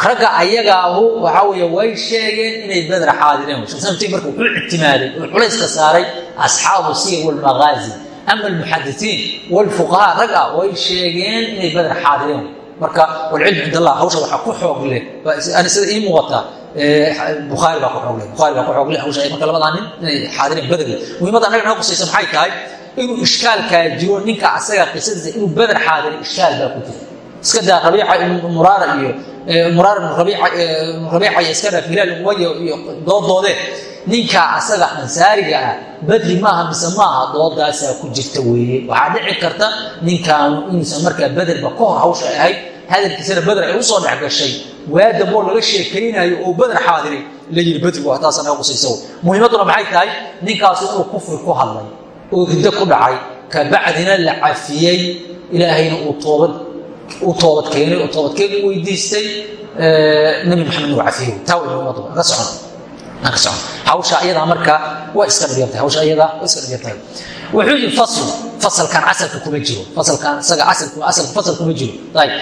ragga ayagaahu waxaa weeye way sheegeen inay badr xaadireen. Shekh marka wuxuu ictimaaday oo culayska saaray asxaabu siyar walmaqaazi ama almuxadisiin walfuqahaa ragga way sheegeen inay badr xaadireen. Marka walcilmu cind allah hawsha waxaa ku xoog leh. Ani sida ii muuqata bukhaari baa ku xoog leh bukhaari baa ku xoog leh hawsha marka labadaa nin inay xaadireen badri muhiimadda annaga naga qusaysa maxay tahay? Inuu ishkaalkaa jiro ninka asaga qisadiisa inuu beder xaadiray ishkaal baa ku jira. Iska daa rabiica ibnu muraara iyo muraara ibnu rabiica iyo iska daa hilaal umaya iyo doodoode ninka asaga ansaariga ah badri maaha mise maaha doodaasaa ku jirta weeye. Waxaa dhici karta ninkaanu inuusan markaa bederba ka hor hawsha ahayd hadalkiisana beder ay u soo dhex gashay. Waadamboo laga sheekaynayo oo beder xaadiray. La yiri badrigu waa taasa naga qusaysa muhiimadduna maxay tahay? Ninkaasu inuu kufri ku hadlay oo riddo ku dhacay kabacdina la cafiyey ilaahayna uu toobad uu toobad keenay oo toobadkeen u weydiistay nabi maxamed uu cafiyo. Taa way muhiimadu ka socon aan ka socon hawsha iyadaa marka waa iska dhibyartahay hawsha iyadaa waa iska dhibyartahay wuxuu yidhi fasl fasalkan asalka kuma jiro. Fasalkan isaga asalku asalku fasal kuma jiro. Ayib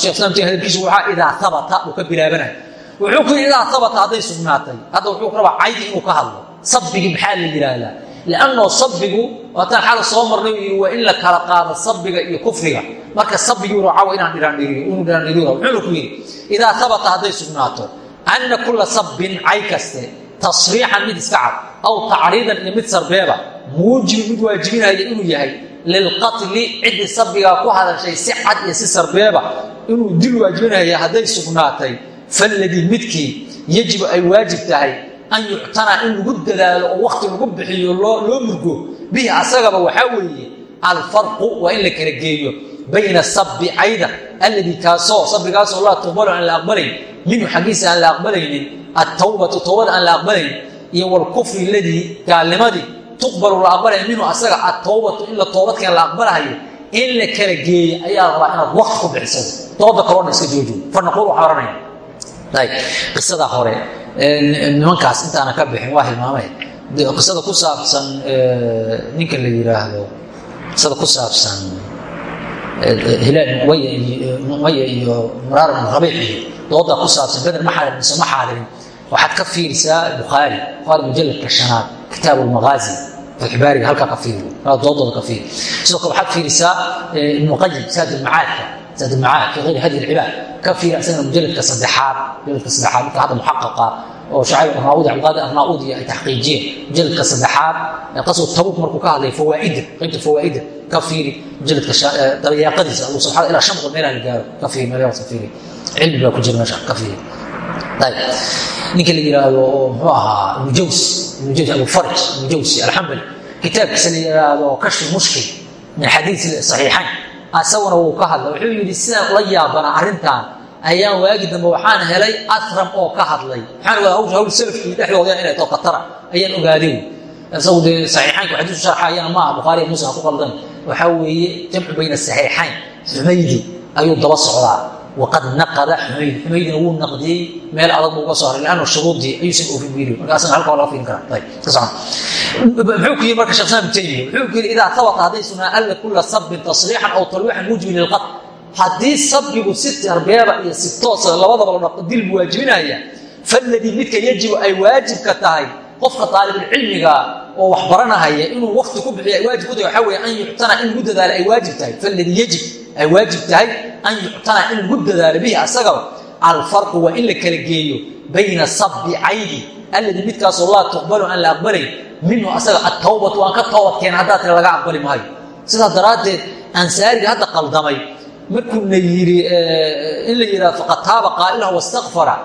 sheekh islam tiin hadalkiisu waxaa idaa habata uu ka bilaabanaya wuxuu ku yidhi idaa habata hadday sugnaatay. Hadda wuxuu ku rabaa caydi inuu ka hadlo. Sabigii maxaa la yidhaahdaa lanno sabigu waataan xala soo marnay yii waa in la kala qaado sabiga iyo kufriga marka sabigii racawa inaan dhiraandhiriyo inuu dhiraandhiriyo wuxuuna ku yidhi idaa habata hadday sugnaato anna kulla sabbin cay kaste tasriixan mid iska cad aw tacriidan mid sarbeeba muujibu mid waajibinaya inuu yahay lilqatli ciddii sabigaa ku hadashay si cad iyo si sarbeeba inuu dil waajibinaya hadday sugnaatay faladii midkii yajibu ay waajib tahay an yuctanaa in lagu dadaalo oo wakti lagu bixiyo loo murgo. Bihi asagaba waxaa weeye alfarqu waa in la kala geeyo bayna sabi cayda alladii kaasoo sabigaasoo laa tuqbalu aan la aqbalayn minhu xaggiisa aan la aqbalaynin attawbatu towbada aan la aqbalayn iyo walkufri ladii gaalnimadii tuqbalu la aqbalaya minhu asaga attawbatu in la toobadkeen la aqbalahayo in la kala geeyo ayaa rabaa inaad wakti ku dhan iska joojo farnaquul waxaa ohanaya qisada hore nimankaas intaana ka bixin waa hilmaamay. Qisada ku saabsan ninka la yiraahdo qisada ku saabsan hilaal umaya iyo muraar ibn rabiic dooda ku saabsan beder ma xaadirin mise ma xaadirin waxaad ka fiirisaa bukhaari bukhaari mujalladka shanaad kitaab almagaazi fatxbaariga halkaa ka fiiri doodooda ka fiiri. Sidoo kale waxaad fiirisaa ibnu qayim saad almacaadka saad almacaad fi gayri hadi alcibaad ka fiiri asagana mujalladka saddexaad mujalladka saddexaad ninka hadda muxaqaqa oo shacayb arnaudi cabdiqaadir arnaudi ay taxqiijiyeen mujalladka saddexaad qaswa tabuk markuu ka hadlay fawaa'ida qaybta fawaa'ida ka fiiri mujalladka dabayaaqadiisa abu sabxada ilaa shan boqol meelaha la gaaro ka fiiri meelahaas ka fiiri cilmi baa ku jira meesha ka fiiri ayib ninka la yidhaahdo oo muxuu ahaa ibnu jaws ibnu jaws abu farj ibnu jawsi alxambali kitaabkiisa la yidhaahdo kashfu mushkil min xadiisi saxiixayn asaguna wuu ka hadla wuxuu yidhi sidaan ula yaabanaa arrintan ayaan waagi dambe waxaan helay asram oo ka hadlay. Maxaan ogaada hawsha hawl salafkii dhexdooda inay too katara ayaan ogaaday isagu dee saxiixaynku xadiisu sharxayana maaha bukhaariya muslim ku qaldan. Waxaa weeye jamcu bayna saxiixayn xumaydi ayuu daba socdaa. Waqad naqada xumayd. Xumaydina wuu naqdiyey meel adag buu uga soo haray lanno shuruudii ayuusan oofin wiili markaasna halka waa laga fiirin karaa. Ayib iska socon muxuu ku yidhi marka sheekh islam ibn taymiya wuxuu ku yidhi idaa tabata hadday sugnaa alla kulla sabbin tasriixan aw talwiixan muujibin lilqatl haddii sabbigu si tarbeeba iyo si toosa labadaba la dil buu waajibinaya faladii midka yajibu ay waajibka tahay qofka aalibulcilmiga oo wax baranahaya inuu wakti ku bixiyo ay waajib ku tahay waxaa weye an yuctana in lagu dadaalo ay waajib tahay. Faladii yajib ay waajib tahay an yuctana in lagu dadaalo bihi asagaba. Alfarqu waa in la kala geeyo bayna sabbi caydi alladii midkaasoo laa tuqbalu aan la aqbalayn minhu asaga atawbatu waan ka toobadkeena haddaa tira laga aqbali maayo sidaa daraaddeed ansaariga hadda qaldamay markuuna yidhi in la yidhaha faqad taaba qaa'ilah wastakfara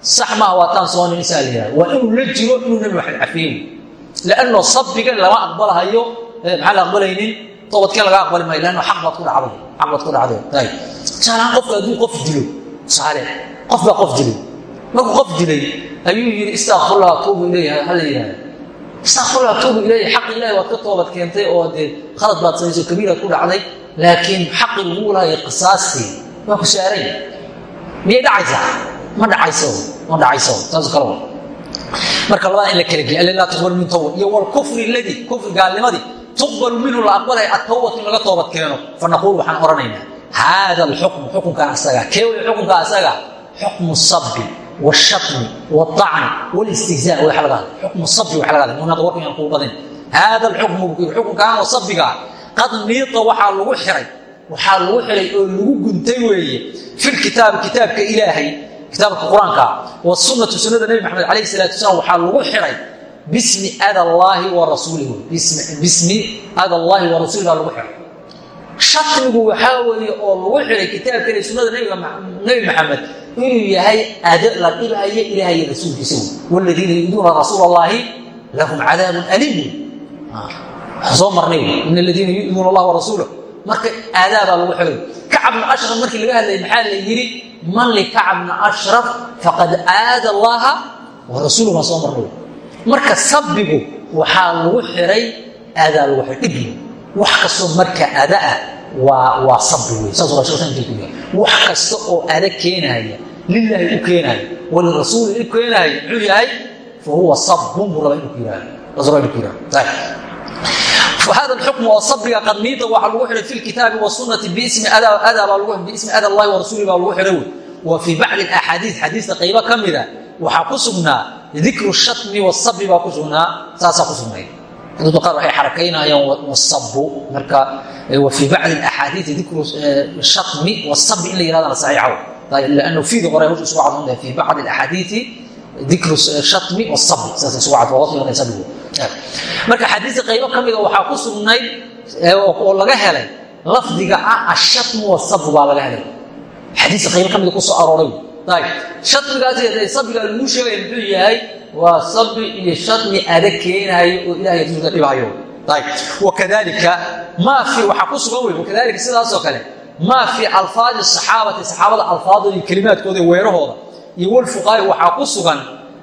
sax maaha waataan soonin isaa la yidhaha waa inuu la jiro inuu nabi maxamed cafeeyo lanno sabbigan lama aqbalahayo maxaan la aqbalaynin toobadkeen laga aqbali maayo lanno aq baad ku dhacday xaq baad ku dhacday ayb tusaalahaan qofka hadduu qof dilo tusaale qof baa qof dilay markuu qof dilay ayuu yidhi istakfirullah tuubu ilayh hala yidhahda istakfirullah tuubu ilayh xaq ilahi waad ka toobad keentay oo dee khalad baad samayso kabiiraad ku dhacday laakiin xaqi lagu lahayo qisaastii waa ku saaray miyay dhacaysaa? Ma dhacayso ma dhacayso. Saas kale wa marka labada in la kala geliy alla laa tuqbal min tawba iyo walkufri ladii kufri gaalnimadii tuqbalu minhu la aqbalaya atawbatu in laga toobad keeno. Fa naquul waxaan odhanaynaa haada alxukmu xukunkaa asaga kee wey xukunkaa asaga? Xukmu sabbi wshatmi wacni wlistihza wa laga hadlay xukmu sabi wa laga hadlay munada warka inaan kuu badin haada alxukmu xukunkaan oo sabiga qad niita waxaa lagu xiray waxaa lagu xiray oo lagu guntay weeye filkitaabi kitaabka ilaahay kitaabka qur'aanka wasunatu sunada nebi maxamed alayh salatu wasalaam waxaa lagu xiray bismi adallaahi wa rasuulihi bismi adallaahi wa rasuuli baa lagu xiray shatmigu waxaa weeye oo lagu xiray kitaabka ile sunada nebi maxamed inuu yahay ado la dhibaayo ilaah iyo rasuulkiisa. Wladiina yuduuna rasuul lahum cadaabun aliim. Soo marnay. In aladiina yuduuna allah warasuulah marka aadaabaa lagu xiray. Kacbna ashraf markii laga hadlayay maxaa la yidhi? Man likacbna ashraf faqad aada allaha wa rasuuluh baan soo marnay. Marka sabbigu waxaa lagu xiray aadaa lagu dhibli wax kastoo marka ada ah waa waa sabbi wey saasuu rasuulka ku yahay. Wax kasta oo ada keenaaya lilaahi u keenaaya walirasuuli u keenaaya muxuu yahay? Fa huwa buu raba inuu ku yihahdo rasul inuu ku yihahdo hada xukm oo sabiga qadniida waxaa lagu xihay fi kitaabi wasunati bismi ada allahi warasuuli baa lagu xihay wa fii bacdi axaadii xadiista qaybo ka mida waxaa ku ku ku sugnay dadka qaar waxay xarakaynayaan wasabu marka wa bacdi axaadii dikru shatmi wasabi in la yihahdana saxiixa lannu fiidi hore husha isugu cadontahay fii bacdi axaadiii dikru shatmi wasabi saas isugu cad waa sabigu marka xadiista qaybo ka mida waxaa ku sugnayd oo laga helay lafdiga ah ashatmu wasabu baa laga helay. Xadiista qaybo ka mida ku soo arooray. Shatmigaas sabiga laguu sheegaya muxuu yahay waa sabi iyo shatmi ada keenayo oo ilahay rasuulka dhibayo wakadalika maa fi waxaa ku sugan wey wakadalika sidaasoo kale maa fii alfaadi saxaabati saxaabada alfaadooda iyo kelimaadkooda iyo weerahooda iyo walfuqaari waxaa ku sugan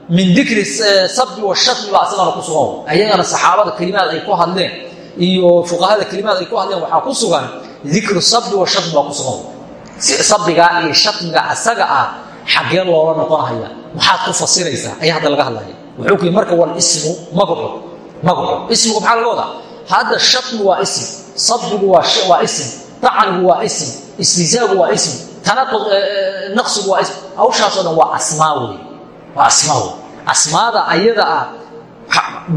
min dikri sabi washatmi baa asagana ku sugan. Ayagana saxaabada kelimaad ay ku hadleen iyo fuqahada kelimaad ay ku hadleen waxaa ku sugan dikru sabi washatmi baa ku sugan. Sabigaa iyo shatmiga asaga ah xaggee loola noqonhaya maxaad ku fasiraysaa ayaa hadda laga hadlaya. Wuxuu ku yii marka walismu magacu magacu ismigu maxaa laga wadaa? Hadda shatmi waa ism sabigu waa ism dacnigu waa ism istihzaagu waa ism naqsigu waa ism. Hawshaasoo dhan waa asmaa wey waa asmaa wey asmaada ayada ah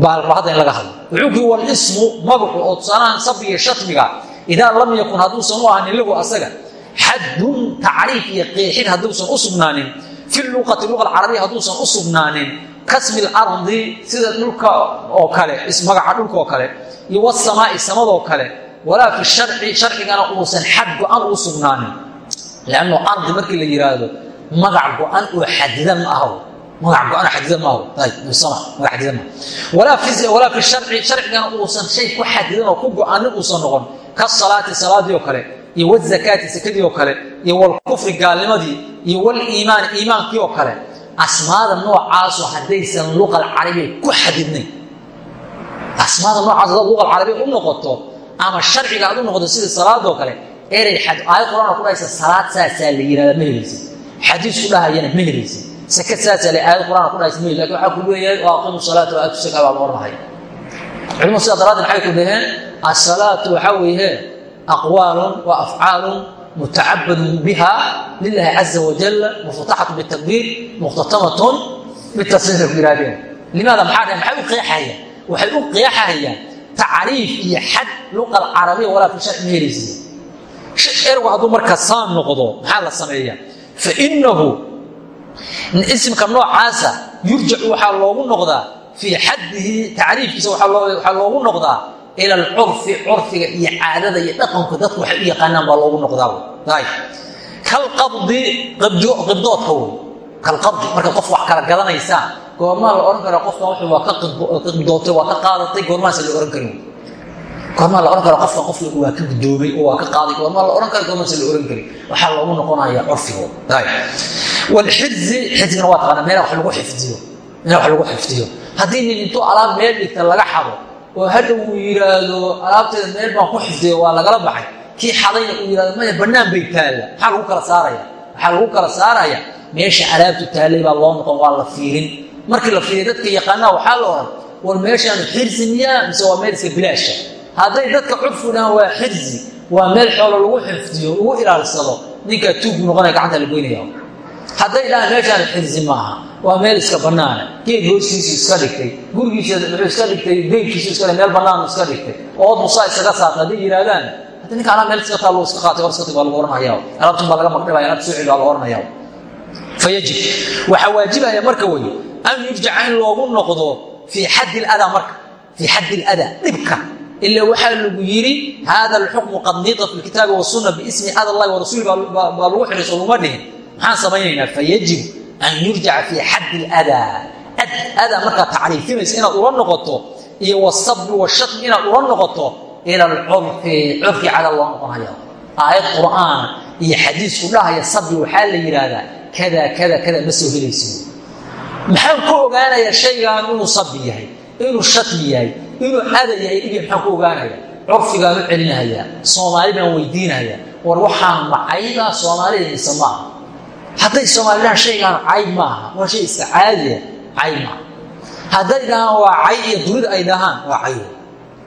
baa la raba hadda in laga hadlo. Wuxuu ku yii walismu magacu oo tusaalahan sabiga shatmiga idaa lam yakun hadduusan u ahanin lahu asaga xadun tacriif iyo qeexid hadduusan u sugnaanin. Fi luqati luqa alcarabiya hadduusan u sugnaanin. Kasmi lardi sida dhulka oo kale magaca dhulka oo kale iyo wasamaai samadoo kale. Walaa fi sharci sharcigana uusan xad go-an u sugnaanin. Lanno ardi markii la yiraahdo magac go-an oo xadidan ma aho magac go-an oo xadidan ma aho ma walaa fi walaa fi sharci sharcigana uusan shay ku xadidan oo ku go-anin uusan noqon. Kasalaati salaadii oo kale iyo wzakaati sakadii oo kale iyo walkufri gaalnimadii iyo waliimaani iimaankii oo kale. Asmaada noocaasu haddaysan luqa alcarabiya ku xadidnayn asmaada noocaas hadaad luqa alcarabiya u noqoto ama sharciga aad u noqoto sida salaadoo kale erey aayad quraan ku dhahaysa salaad saasaa la yihahda ma helaysid xadiis ku dhahayana ma helaysid sakad saasaa la aayad quraan ku dhahaysa ma helaysid laakiin waxaa ku leeyahay waa aqimu salaata wa aatu saka baa la odhanaya culimadu sidaa daraaddeed maxay ku dhaheen? Asalaatu waxaa weeye biha lilahi caza wajal mufataxatu bitakbiir mukhtatamatun bitasliim ku yihaahdeen limaada maxaa dheh maxay u qeexayaan? Waxay u qeexayaan tacriif iyo xad luqa alcarabiya walaa fi sharci ma helaysiin ergu hadduu marka saan noqdo maxaa la sameeyaa? Fainahu isimka noocaasa yurjacu waxaa loogu noqdaa fii xaddihi tacriifkiisa waxaa loogu noqdaa ila alcurfi curfiga iyo caadada iyo dhaqanku dadku waxay u yaqaanaan baa loogu noqdaa kalqabdi qibdoodka wey kalqabdi markaad qof wax kala gadanaysaan goormaa la odhan kara qofkan w waa ka qibdootay waa ka qaadatay goormahaas la ohan kari goormaa la odhan kara qofka waa ka gudoomay oo waa ka qaaday goormaa la odhan kara goormahaas la ohan kari waxaa loogu noqonaya curfigooda walxirzi xizigana waa taqaana meel wax lagu xifdiyo meel wax lagu xifdiyo. Haddii nin intuu alaab meel dhigta laga xado oo hadda uu yidhaahdo alaabteeda meel baan ku xifdiyo waa lagala baxay. Kii xadayna uu yihahdo maya bannaan bay taalla. Maxaa lagu kala saaraya waxaa lagu kala saaraya meesha alaabtu taallay baa loo noqon waa la fiirin. Markii la fiiriya dadka yaqaanaa waxaa la odhan war meeshaanu xirzi miyaa mise waa meel iska bilaasha? Hadday dadka curfu dhahaan waa xirzi waa meel xoolo lagu xifdiyo lagu ilaalsado ninkaa tuugu noqonaya gacanta la goynaya hadday dhahaan meeshaan xirzi maaha waa meel iska banaana geed hoostiisu iska dhigtay gurigiisa wuxuu iska dhigtay beydkiisu iska meel banaanu iska dhigtay. Ood musaa isaga saarta hadday yidhaahdaan hadda ninka anaa meel iska taa loo iska qaatay hor iska tag baa lagu oranaya alaabtun baa laga maqdhibaya alaabta soo celi baa lagu oranaya fayajib waxaa waajibaya marka wey an yurjaca in loogu noqdo fii xaddi ladaa marka fii xaddi ladaa dhibka. Ila waxaa lagu yidhi hada alxukmu qad nida fi lkitaabi wasuna biismi ada allahi warasuuli baa lagu xidhiso luma dhihin. Maxaan samaynaynaa fayajib an yurjaca fii xaddi ladaa adaa markaad tacriifinaysa inaad ula noqoto iyo wasabri washatmi inaad ula noqoto ila alcurfi curfi cada loo noqonaya aayad qur'aana iyo xadiisku dhahaya sabri waxaa la yidhaahdaa kada kada kada ma soo ku ogaanayaa shaygaan inuu sabri yahay inuu shatmi yahay inuu ada yahay dhigi maxaan ku ogaanaya curfigaan u celinahayaa soomaali baan war waxaan macaydaa soomaalida mise hadday soomaalidhahan shaygaan cay maaha. Waa shay iska caadiya cay maaha. Hadday dhahaan waa cay iyo dunida ay dhahaan waa cay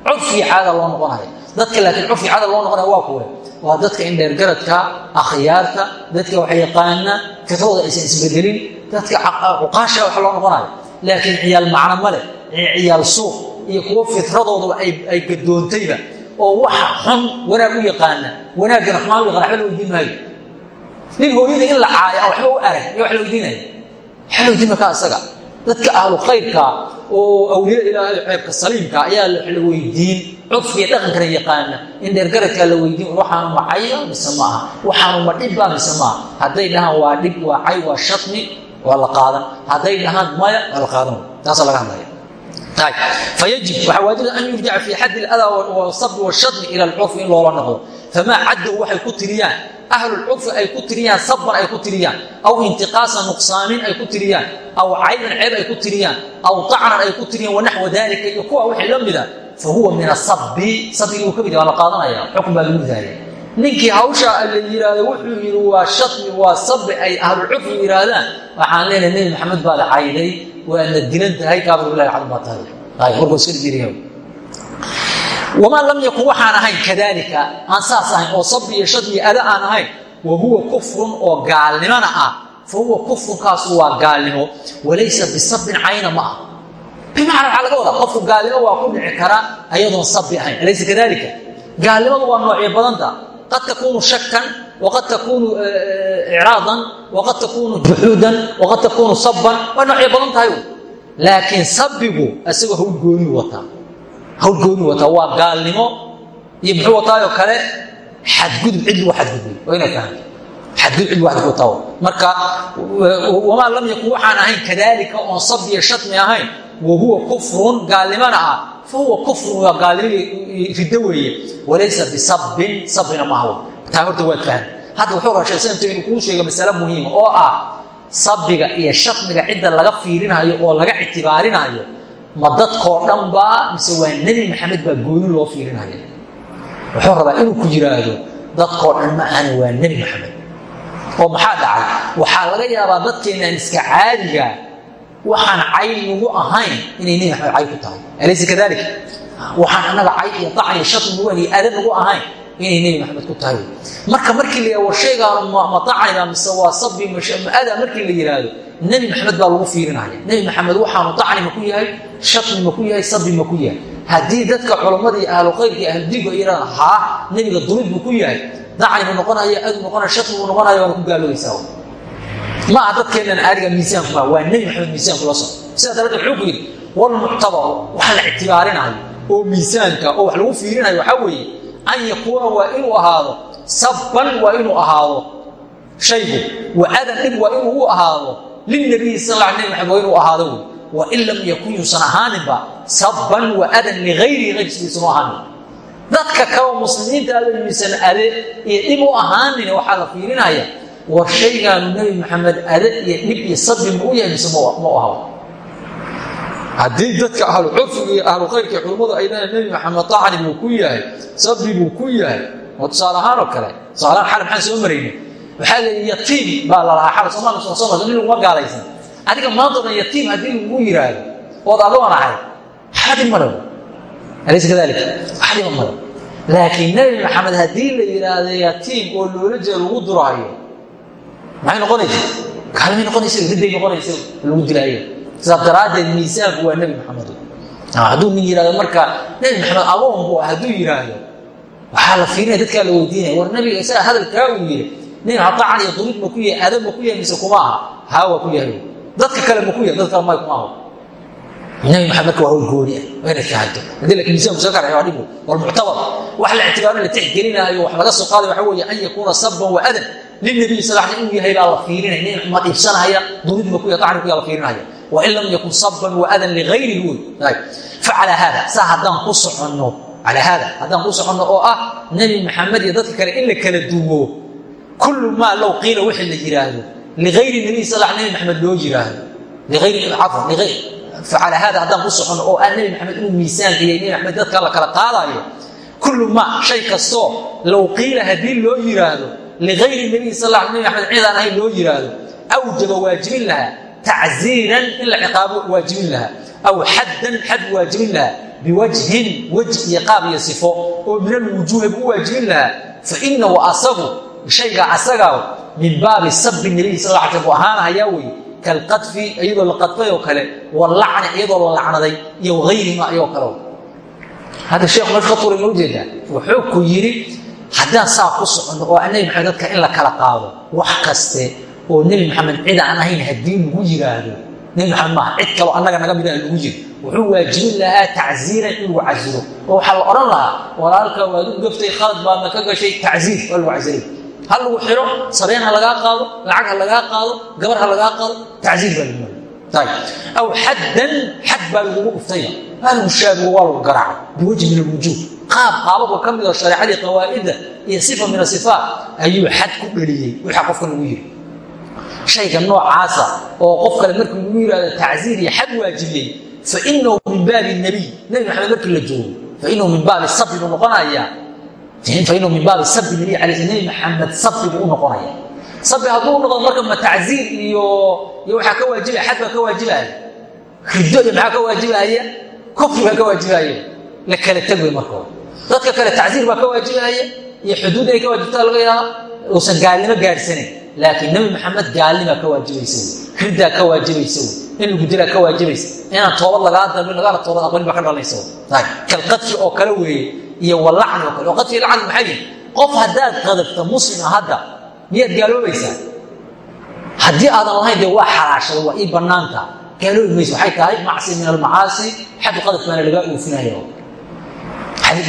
curfigii caada loo noqonaya. Dadka laakiin curfigi caada loo noqonaya waa kuwe. Waa dadka indheergaradka akhyaarta dadka wax yaqaana fitradooda aysan isbedelin dadka cuqaasha wax loo noqonayo laakiin ciyaal macno male ciyaal suuq iyo kuwo fitradoodaa ay gadoontayba oo waxa xun wanaag u yaqaana wanaaggana xumaan u yaqana waba la weydiin maayo nin hooyada in la caayo waxba u arag iyo wax la weydiinaya waxa la weydiin markaa isaga. Dadka ahlu khayrka oo awliya ilaahay ceebka saliimka ayaa la weydiin cudfiga dhaqankana yaqaana. In dheergaradkaa la weydiin waxaanu ma mise maaha waxaanu ma dhibba mise maaha hadday dhahaan waa dhib waa cay waa shatmi waa la qaadan. Hadday dhahaan maya waa la qaadan. Taasaa laga hadlaya. Fayajib waxaa waajiba an yurjaca fii xaddi ladaa wasabri washatmi ila alcurfi in loola famaa caddow waxay ku tiriyaan ahlulcurfi ay ku tiriyaan sabban ay ku tiriyaan aw intiqaasa nuqsaamin ay ku tiriyaan aw cayban ceeb ay ku tiriyaan aw tacnan ay ku tiriyaan wanaxwa dalika iyo kuwa wixii la mida fa huwa min asabi sabigii uu ka mid yaha waa la qaadanaya xukun baa lagu ridaaya ninkii hawsha la yidhaahdo wuxuu yidhi waa shatmi waa sabi ay ahlulcurfi yidhaahdaan waxaan leenahay nebi maxamed baad cayday waadna dilan tahay kaabad bilahi cad baa tahay wamaa lam yakun waxaan ahayn kadalika aan saas ahayn oo sabri iyo shadmi ada aan ahayn wa huwa kufrun oo gaalnimona ah fa huwa kufrunkaasu waa gaalnimo walaysa bisabin cayna ma ah bimacna waxaa laga wadaa qofku gaalnimo waa ku dhici karaa ayadoon sabi ahayn alaysa kadalika gaalnimadu waa noocyo badanta qad takuunu shakan waqad takuunu icraadan waqad takuunu juxuudan waqad takuunu saban waa noocyo badan tahay laakiin sabigu isagoo hawl gooni wataa hawl gooni wataa waa gaalnimo iyo muxuu wataayoo kale xadgudub cid lagu xadgudbay waa inay fahamta xadgudub cid lagu xadgudb wataa marka wamaa lam yakun waxaan ahayn kadalika oon sabiya shatmi ahayn wa huwa kufrun gaalnimona ah fa huwa kufrun waa gaalnimo riddo weeye. Walaysa bisabin sabrina maaha taa horta waad fahmi. Hadda wuxuu rashaysan intu inuu kuu sheega masale muhiima oo ah sabiga iyo shatmiga cidda laga fiirinayo oo laga ictibaarinayo ma dadkoo dhan baa mise waa nebi maxamed baa gooni loo fiirinaya wuxuu rabaa inuu ku yiraahdo dadkoo dhan ma ahana waa nebi maxamed. Oo maxaa dhacay? Waxaa laga yaabaa dadkeenaan iska caadiga waxaan cay nagu ahayn inay nebi maxamed cay ku tahay. Alaysa kadalik? Waxaan annaga cay iyo dac iyo shatmi nagu iyo ada nagu ahayn inay nebi maxamed ku tahay. Marka markii la yihahdo war shaygaanu matacayna mise waa sabi ada markii la yidhaahdo nebi maxamed baa lagu fiirinaya nebi maxamed waxaanu dacni ma ku yahay shatmi ma ku yahay sabi ma ku yahay. Haddii dadka culammada iyo ahlu khayrka iyo ahludiinku ay yidhahdaan haa nebiga durid buu ku yahay. Dacni buu noqonaya adu noqonaya shatmi buu noqonaya waana ku gaaloobaysaa ma aha dadkeennan aariga miisaanku waa nebi maxamed miisaanku la soco sidaa daradeed wuxuu ku yidhi walmuctabaru waxa la ictibaarinayo oo miisaanka oo wax lagu fiirinayo waxaa weeye an yakuuna waa inuu ahaado sabban waa inuu ahaado shaygu wa adan dhib waa inuu u ahaado lilnabiyi sal la nabi maxamed waa inuu ahaado wey wain lam yakun yuusan ahaaninba sabban wa adan ligayrihi ayrkiisanu ahaanin dadka kaleo muslimiinta ada yuusan ade iyo dhib u ahaanin waxaa la fiirinaya war shaygaanu nebi maxamed ade iyo dhib iyo sabi ma u yahay mise ma u ahaw haddii dadka ahlu curfiga iyo ahlu khayrka culummadu ay leeyahay nebi maxamed acni buu ku yahay sabi buu ku yahay waa tusaale ahaan oo kale tusaalahaan xal maxaan soo marayna waxaa la yatiim baa la lahaa xal soomaalia soo soo marta nin laguma gaalaysan. Adiga maanta o dhan yatiim haddii lagu yiraahdo ood adoon ahay waxba dhib male alaysa kadalik? Wax dhiba male laakiin nebi maxamed haddii la yidhaahdo yatiim oo loola jeeda lagu duraayo maxay noqonaysa? Kaalmay noqonaysa ridday noqonaysa lagu dilaayo sidaas daraaddeed miisaanku waa nebi maxamed. Hadduu nin yihahdo marka nebi maxamed agoon buu hadduu yidhaahdo waxaa la fiirinaya dadkaa la weydiinaya war nabiga isaga hadalkaa uu yidhi nin hadacan iyo durid ma ku yahay adab ma ku yahay mise kuma aha? Haa waa ku yahay. Dadka kale ma ku yahay dad kale may kuma aho nabi maxamed waa hawl gooni ah waa inaad fahanto haddii laakiin miisaanku soo karaya dhibu. Walmuctabar wax la ictibaarin la tixgelinaayo wax laga soo qaaday waxa weeye an yakuuna sabban wa adan. Lilnabiyi sal ly inuu yahay baa la fiirinaya. Nin ma dhibsanaya durid ma ku yahay dacni ku yahay la fiirinaya. Wain lam yakun sabban wa adan ligayrihi wey. Facalaa haada saa haddaan ku soconno calaa haada haddaan ku soconno oo ah nebi maxamed iyo dadka kale in la kala duwo kullu maa low qiila wixii la yidhaahdo ligayri nabiy sal nebi maxamed loo yiraahdo. Liayri facalaa haada haddaan ku soconno oo ah nebi maxamed inuu miisaanka iyo nebi maxamed dadka la kala qaadaayo kullu maa shay kastoo low qiila haddii loo yiraahdo ligayri nabiy sal nebi maxamed cidaan ahayn loo yiraahdo awjaba waajibin lahaa tacziiran in la ciqaabo waajibin lahaa aw xaddan xad waajibin lahaa biwajhin wejh iyo qaab iyo sifo oo min alwujuuhi buu waajibin lahaa fainahu asagu shayga asagaa min baabi sabi nabiy sal l sl buu ahaanahayaa wey kalqadfi iyadoo la qadfay oo kale walacni iyadoo la lacnaday iyo wahayrihima iyoo kale. Hadda sheekhu meeshu ka turay ma u jeedaa wuxuu ku yidhi haddaan saa ku soconno oo nebi maxamed dadka in la kala qaado wax kaste oo nebi maxamed cid aan ahayn haddii lagu yiraahdo nebi maxamed maaha cid kaloo annaga naga mid ah lagu jiro wuxuu waajibin lahaa tacziiran in lagu casiro oo waxaa la odhan lahaa walaalka waad u gaftay khalad baadna ka gashay tacziir waa lagu casiray ha lagu xiro sabeen ha lagaa qaado lacag ha lagaa qaado gabar ha lagaa qaado tacziir baa lagu mari aw xaddan xad baa lagugu dhuftaya shaabigo waa lagu garaacay biwajhi min alwujuuh. Qaab qaababka ka mid oo shareecadii qawaa'idda iyo sifa min asifaat ayuu xad ku dheliyey wixaa qofka lagu yiri. Shayga noocaasa oo qof kale markii lagu yihahdo tacziir iyo xad waajibiyey fainahu min baabi nabiy. Nebi maxamed markii la joogo fainahu min baabi sabri buu noqonayaa fainahu min baabi sabri nabiy alay sl nebi maxamed sabri buu u noqonaya. Sabri hadduu noqdo marka ma tacziir iyo iyo waxaa ka waajibaya xad baa ka waajibaya riddo iyo maxaa ka waajibaya kufri baa ka waajibaya la kala teg wey marka hore. Dadka kale tacziir baa ka waajibaya iyo xuduud ay ka waajibtaa laga yaaba uusan gaalnimo gaadhsanayn laakiin nebi maxamed gaalnimaa ka waajibaysa riddaa ka waajibaysa in lagu dilaa ka waajibaysa inaan toobad lagaa dalbin lagaana toobad aqbalin baa ka dhalanaysa. Kalqadfi oo kale weeye iyo walacni oo kale oo qadfi lacni maxay yihiin qof haddaad qadafta muslima hadda miyaad gaaloobaysaa? Haddii aadan lahayn dee waa xalaashada waa ii bannaanta gaaloobi maysa waxay tahay macsi min almacaasi xaddu qadaf baana lagaa oofinaya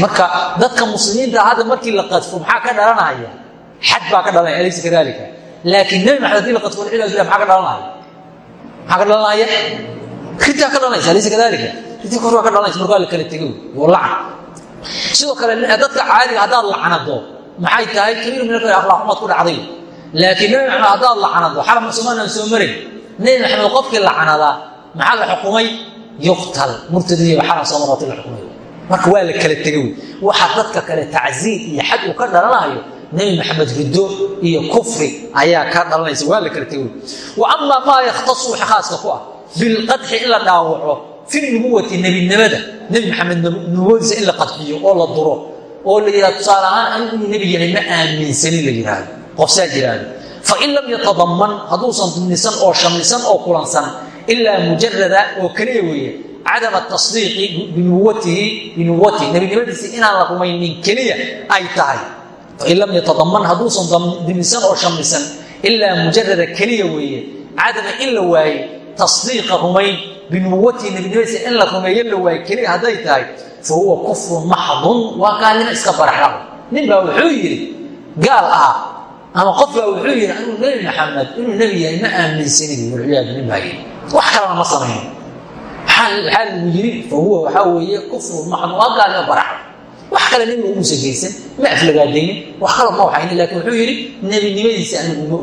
marka dadka muslimiinta hadda markii la qadfo maxaa ka dhalanaya? Xad baa ka dhalanaya alaysa kadalika laakiin nebi maxamed haddii la qadfo walciyaadu billah maxaa ka dhalanaya? Maxaa ka dhalanaya? Riddaa ka dhalanaysa alaysa kadalika ridii kor waa ka dhalanaysa markaa la kala tegay waa lacan sidoo kale dadka caadiga haddaad lacnado maxay tahay? Kabiir min alkhair akhlaaq xumaad ku dhacday. Laakiin nebi maxamed haddaad lacnado xala musulmaanaan soo maray nebi maxamed qofkii lacnadaa maxaa la xukumay? Yuqtal. Murtadiya xala soo marati la xukumay. Marka waa la kala tegay waxaa dadka kale tacziir iyo xad uu ka dhalanayo nebi maxamed riddo iyo kufri ayaa ka dhalanaysa waa la kala tegay wa amaa maa yakhtasu waxa khaaska ku ah. Bilqadxi in la dhaawaco fi nubuwati nebinimada nebi maxamed nubuwadiisa in la qadxiyo oo la duro oo la yidhahdo tusaale ahaan anigu inuu nebi yahay ma aaminsanin la yidhaahdo qofsaa jiraahdo fain lam yatadaman hadduusan dumnisan oo shamlisan oo kulansan ilaa mujarada oo keliya weeye cadama tasdiiqi binuwatihi binuwatihi nebinimadiisa inaan la rumaynin keliya ay tahay fain lam yatadaman hadduusan dumnisan oo shamlisan ilaa mujarada keliya weeye cadama in la waaye tasdiiqa rumayn binuwatihi nebinimadiisa in la rumeeyo la waaye keliya hadday tahay fa huwa kufrun maxdun waa gaalnimo iska baraxla nin baa wuxuu yidhi gaal ah ama qof baa wuxuu yidhi anuu nebi maxamed inuu nebi yahay ma aaminsanin walciyaadu nin baa yidhi wax kalena ma samayn waxaa lagu yidhi fa huwa waxaa weeye kufrun maxdun waa gaalnimo baraxla wax kale nebiga umuusa geysan ma aflagaadaynin wax kalo ma waxaynin laakiin wuxuu yidhi nebinimadiisa anigu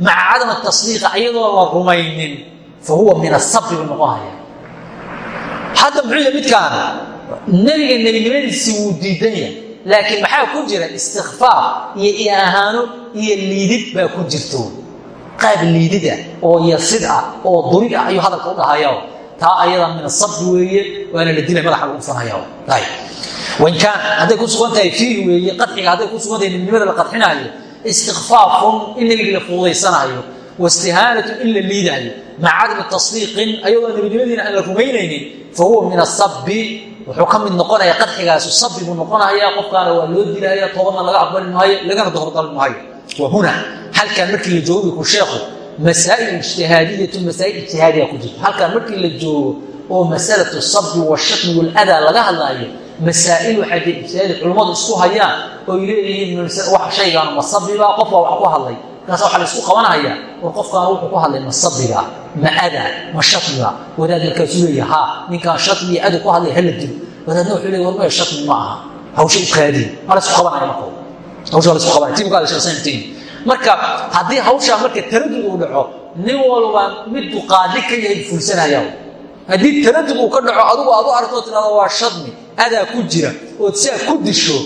maca cadama tasdiiqa iyadoo la rumaynin fa huwa min asabri buu hadda muxuu yahay midkaan nebiga nebinimadiisii wuu diidan yahay. Laakiin maxaa ku jira? Istikfaaf iyo iahaano iyo liidid baa ku jirto. Qaab liidid ah oo yasid ah oo durid ah ayuu hadalka u dhahaya. Taa ayada min asabri weeye waana la dilay madaxa lagu fanaya wain kaan hadday ku sugan tahay fiihi weeye qadxiga hadday ku sugan tahay nebinimada la qadxinaayo istikfaafun in nebigii la fuudaysanaayo wastihaanatu in la liidaayo maca cadami tasdiiqin ayadoo nebinimadiina aan la rumaynaynin fa huwa min asabi wuxuu ka mid noqonaya qadxigaasu sabi buu noqonaya qofkaana waa loo dilaya toobadna laga aqbali maayo lagana dohordalbi maayo wa huna halkan markii la joogo ku sheekhu masaa'il ijtihaadiyatu masaa'il ijtihaadiya ku jirto halkan markii la joogo oo masalatu sabi washatmi waladaa laga hadlaayo masaa'il waxaa dee ijtihaadi culummadu isku hayaan oy leeyihiin wax shaygaanu masabiba qof baa wax ku hadlay markaasa waxaa la isku qabanaya war qofkaan wuxuu ku hadlay ma sabiga ma ada ma shatmiga wadaad markaasuu leeya ha ninkaan shatmi iyo ada ku hadlay hala dilo wadaadna wuxuu leey war maya shatmi ma aha. Hawsha ukaadiin ma la isku qabanaya marka hawsha la isku qabanaya. Tiimkaada shaqsayntiin marka haddii hawshaa marka taradud uu dhaco nin walba miduu qaadi ka yahay fulsanaya haddii taradud uu ka dhaco adugu aad u aragtoo tirahdo waa shadmi adaa ku jira. Ood siaa ku disho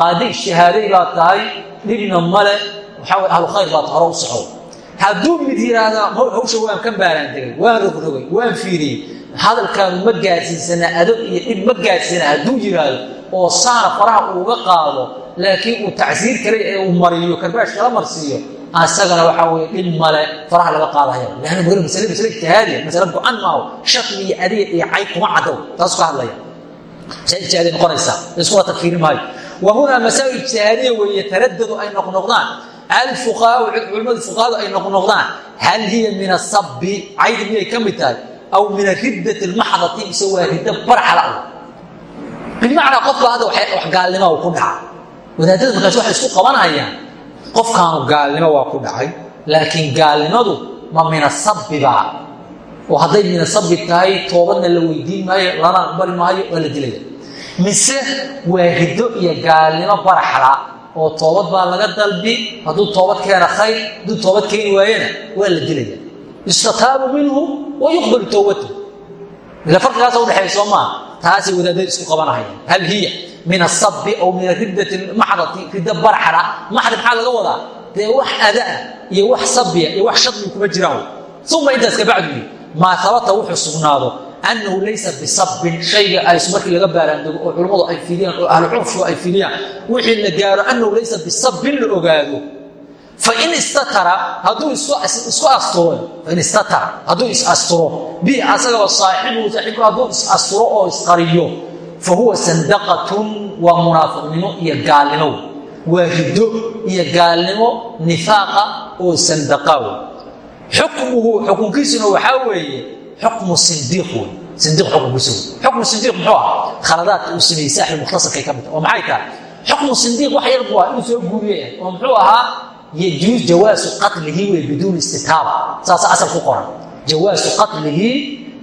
qaadi ijtihaaday baa tahay dhibna male waxaa ahlu khayr baad hore u soco hadduu mid yidhaahdaa hawsha waan ka baaraan tegay waan rogrogay waan fiiriyey. Hadalkaanu ma gaadsiisana ado iyo dhib ma gaadsiisana hadduu yidhaahdo oo saana faraha uuga qaado laakiin uu tacsiir kale ee uu mariyo karbaash kala marsiiyo asagana waxaa weye dhib male faraha laga qaadaya leanna magala masale masale ijtihaadiya masale go-an maaho shatmi iyo adiga iyo cay kuma caddow. Taasuu ka hadlaya. Masale ijtihaadiya noqonaysaa iskuna tagfiiri maayo. Wa hunaa masaa'il ijtihaadiya weeye taradadu ay noqnoqdaan culimmadu fuqahadu ay noqnoqdaan hal hiya min asabi caydi miyay ka mid tahay aw min ariddati lmaxdati mise waa riddo barxala bimacnaa qofka hadda wax gaalnima ku dhaca wadaadada markaas waxay isku qabanayaan qofkaanu gaalnimo waa ku dhacay laakiin gaalnimadu ma min asabiba oo hadday min asabi tahay toobadna la weydiin maayo lana aqbali maayo waa la dilaya mise waa riddo iyo gaalnimo baraxla oo toobad baa laga dalbi hadduu toobad keena khayr hadduu toobad keeni waayena waa la dilaya. Yustataabu minhu wa yuqbalu towbatu ila farqigaasa udhexeeya soo maaha taasay wadaadada isku qabanahayaan hal hiya min asabi aw min ariddati maxdati riddo barxala maxdi maxaa laga wadaa? Dee wax adaa iyo wax sabiya iyo wax shadmi kuma jiraan. Uma intaas kabacdu maa habata wuxuu sugnaado annahu laysa bisabin shayga ays markii laga baaraandego oo culummadu ay filiyaan oo ahlu curfigu ay filiyaan wixii la gaaro annahu laysa bisabin la ogaado fain istatara hadduu isku asturo fain istatara hadduu is asturo bi asagaba saaxibuhu saaxiibku hadduu is asturo oo isqariyo fa huwa sandaqatun waa munaafiqnimo iyo gaalnimo waa riddo iyo gaalnimo nifaaqa oo sandaqaaw xukmuhu xukunkiisuna waxaa weeye xukmu sindiiq wey sindiiq xukunkiisu xukmu sindiiq muxuu ah khaladaadka uu sameeyey saaxib mukhtasarkay ka mid oo maxay tahay xukmu sindiiq wax yar buu ah inuu soo guuriyey oo muxuu ahaa yajuus jawaasu qatlihi wey biduuni istitaaba saasa asal ku qoran jawaasu qatlihi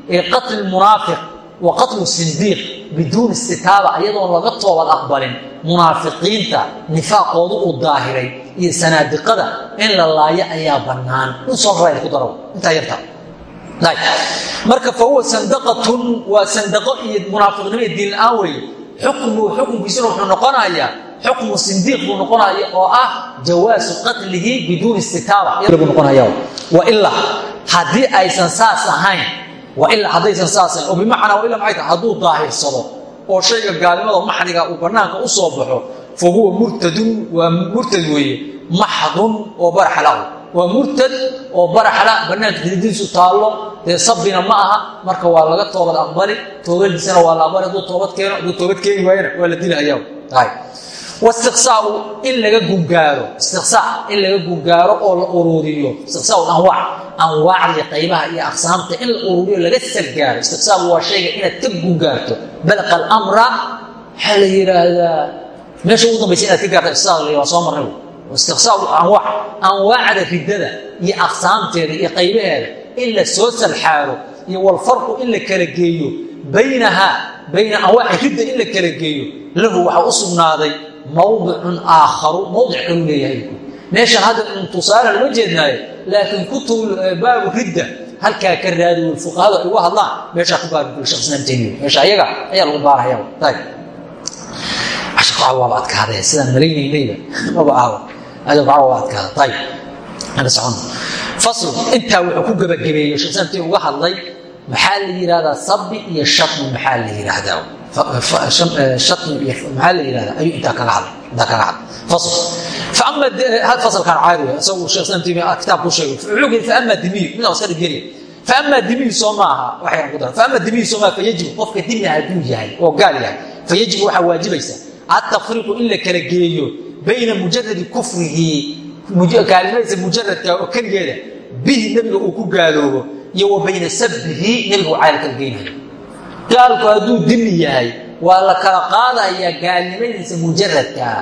ee qatli munaafiq wa qatlu sindiiq biduuni istitaaba ayadoon laga toobad aqbalin munaafiqiinta nifaaqoodu uu daahiray iyo sanaadiqada in la laayo ayaa bannaan in soo rarayda ku daro intaa yartaa marka fa huwa sandaqatun waa sandaqo iyo munaafiqnimo iyo diin la'aan weeye. Xukmu xukunkiisuna wuxuu noqonayaa xukmu sindiiq buu noqonaya oo ah jawaasu qatlihi biduuni istitaaba. Buu noqonaya wailaa haddii aysan saas ahayn wailaa haddaysan saas ahayn oo bimacnaa wailaa maxay tahay? Oo shayga gaalnimada maxriga uu bannaanka u baxo fa huwa murtadun waa murtad weeye maxdun oo baraxla waa murtad oo baraxla bannaanka dididiisu taallo dee sabina ma aha. Marka waa laga toobad aqbali toobadiisana waa la aqbali. Hadduu toobad keeno hadduu toobad keeni waayana waa la dilahayaa waistiqsaau in laga gungaaro istiqsaa in laga gungaaro oo la uruuriyo. Istiqsaa anwaac anwaacdii qaybaha iyo aqsaamta in la uruuriyo laga sargaaro istiqsaagu waa shayga inaad ka gungaarto balqa alamra waxaa la yidhaahdaa meesha ugu dambaysa inaad ka gaarto istiqsaa waa soo marnay istiqsaa anwaac anwaacda riddada iyo aqsaamteeda iyo qaybaheeda in la soo salxaaro iyo walfarqu in la kala geeyo baynaha bayna anwaaci ridda in la kala geeyo lahu waxaa u sugnaaday mawdicun aakharu mawdic kalu leeyahay. Meeshan hadda tusaale lama jeednaayo laakiin kutub baabu ridda halkaa ka raadi wey fuqahada ay uga hadlaan meeshaa ku islaam taymiya meesha ayaga ayaa lagu baaraya ayb cashirka waxa waaba adkaadee sidaan malaynaynayba maba aawa intaa wuxuu ku islaam taymiya uga hadlay maxaa la yidhahdaa sabi iyo shatmi maxaa la yidhaahdaa maxaa la yihahda ayuu intaa kaga hadlay fasalkan caadi wey isagu sheekh taymiya kitaab ku sheegay wuxuu yidhi faama dimiyu midaa iska dhigeliya faama dimiyu soo maaha waxay ku daran faama dimiyu soo maaha fayajibu qofka dimi hadduu yahay oo gaal yahay fayajibu waxaa waajibaysa atafriqu in la kala geeyo bayna mujaradi kufrihi gaalnimadiisa mujaradka oo keligeeda bihi nebiga uu ku gaaloobo iyo wa bayna sabbihi nebiga uu cayl kala geynayo gaalku hadduu dimi yahay waa la kala qaadayaa gaalnimadiisa mujaradkaa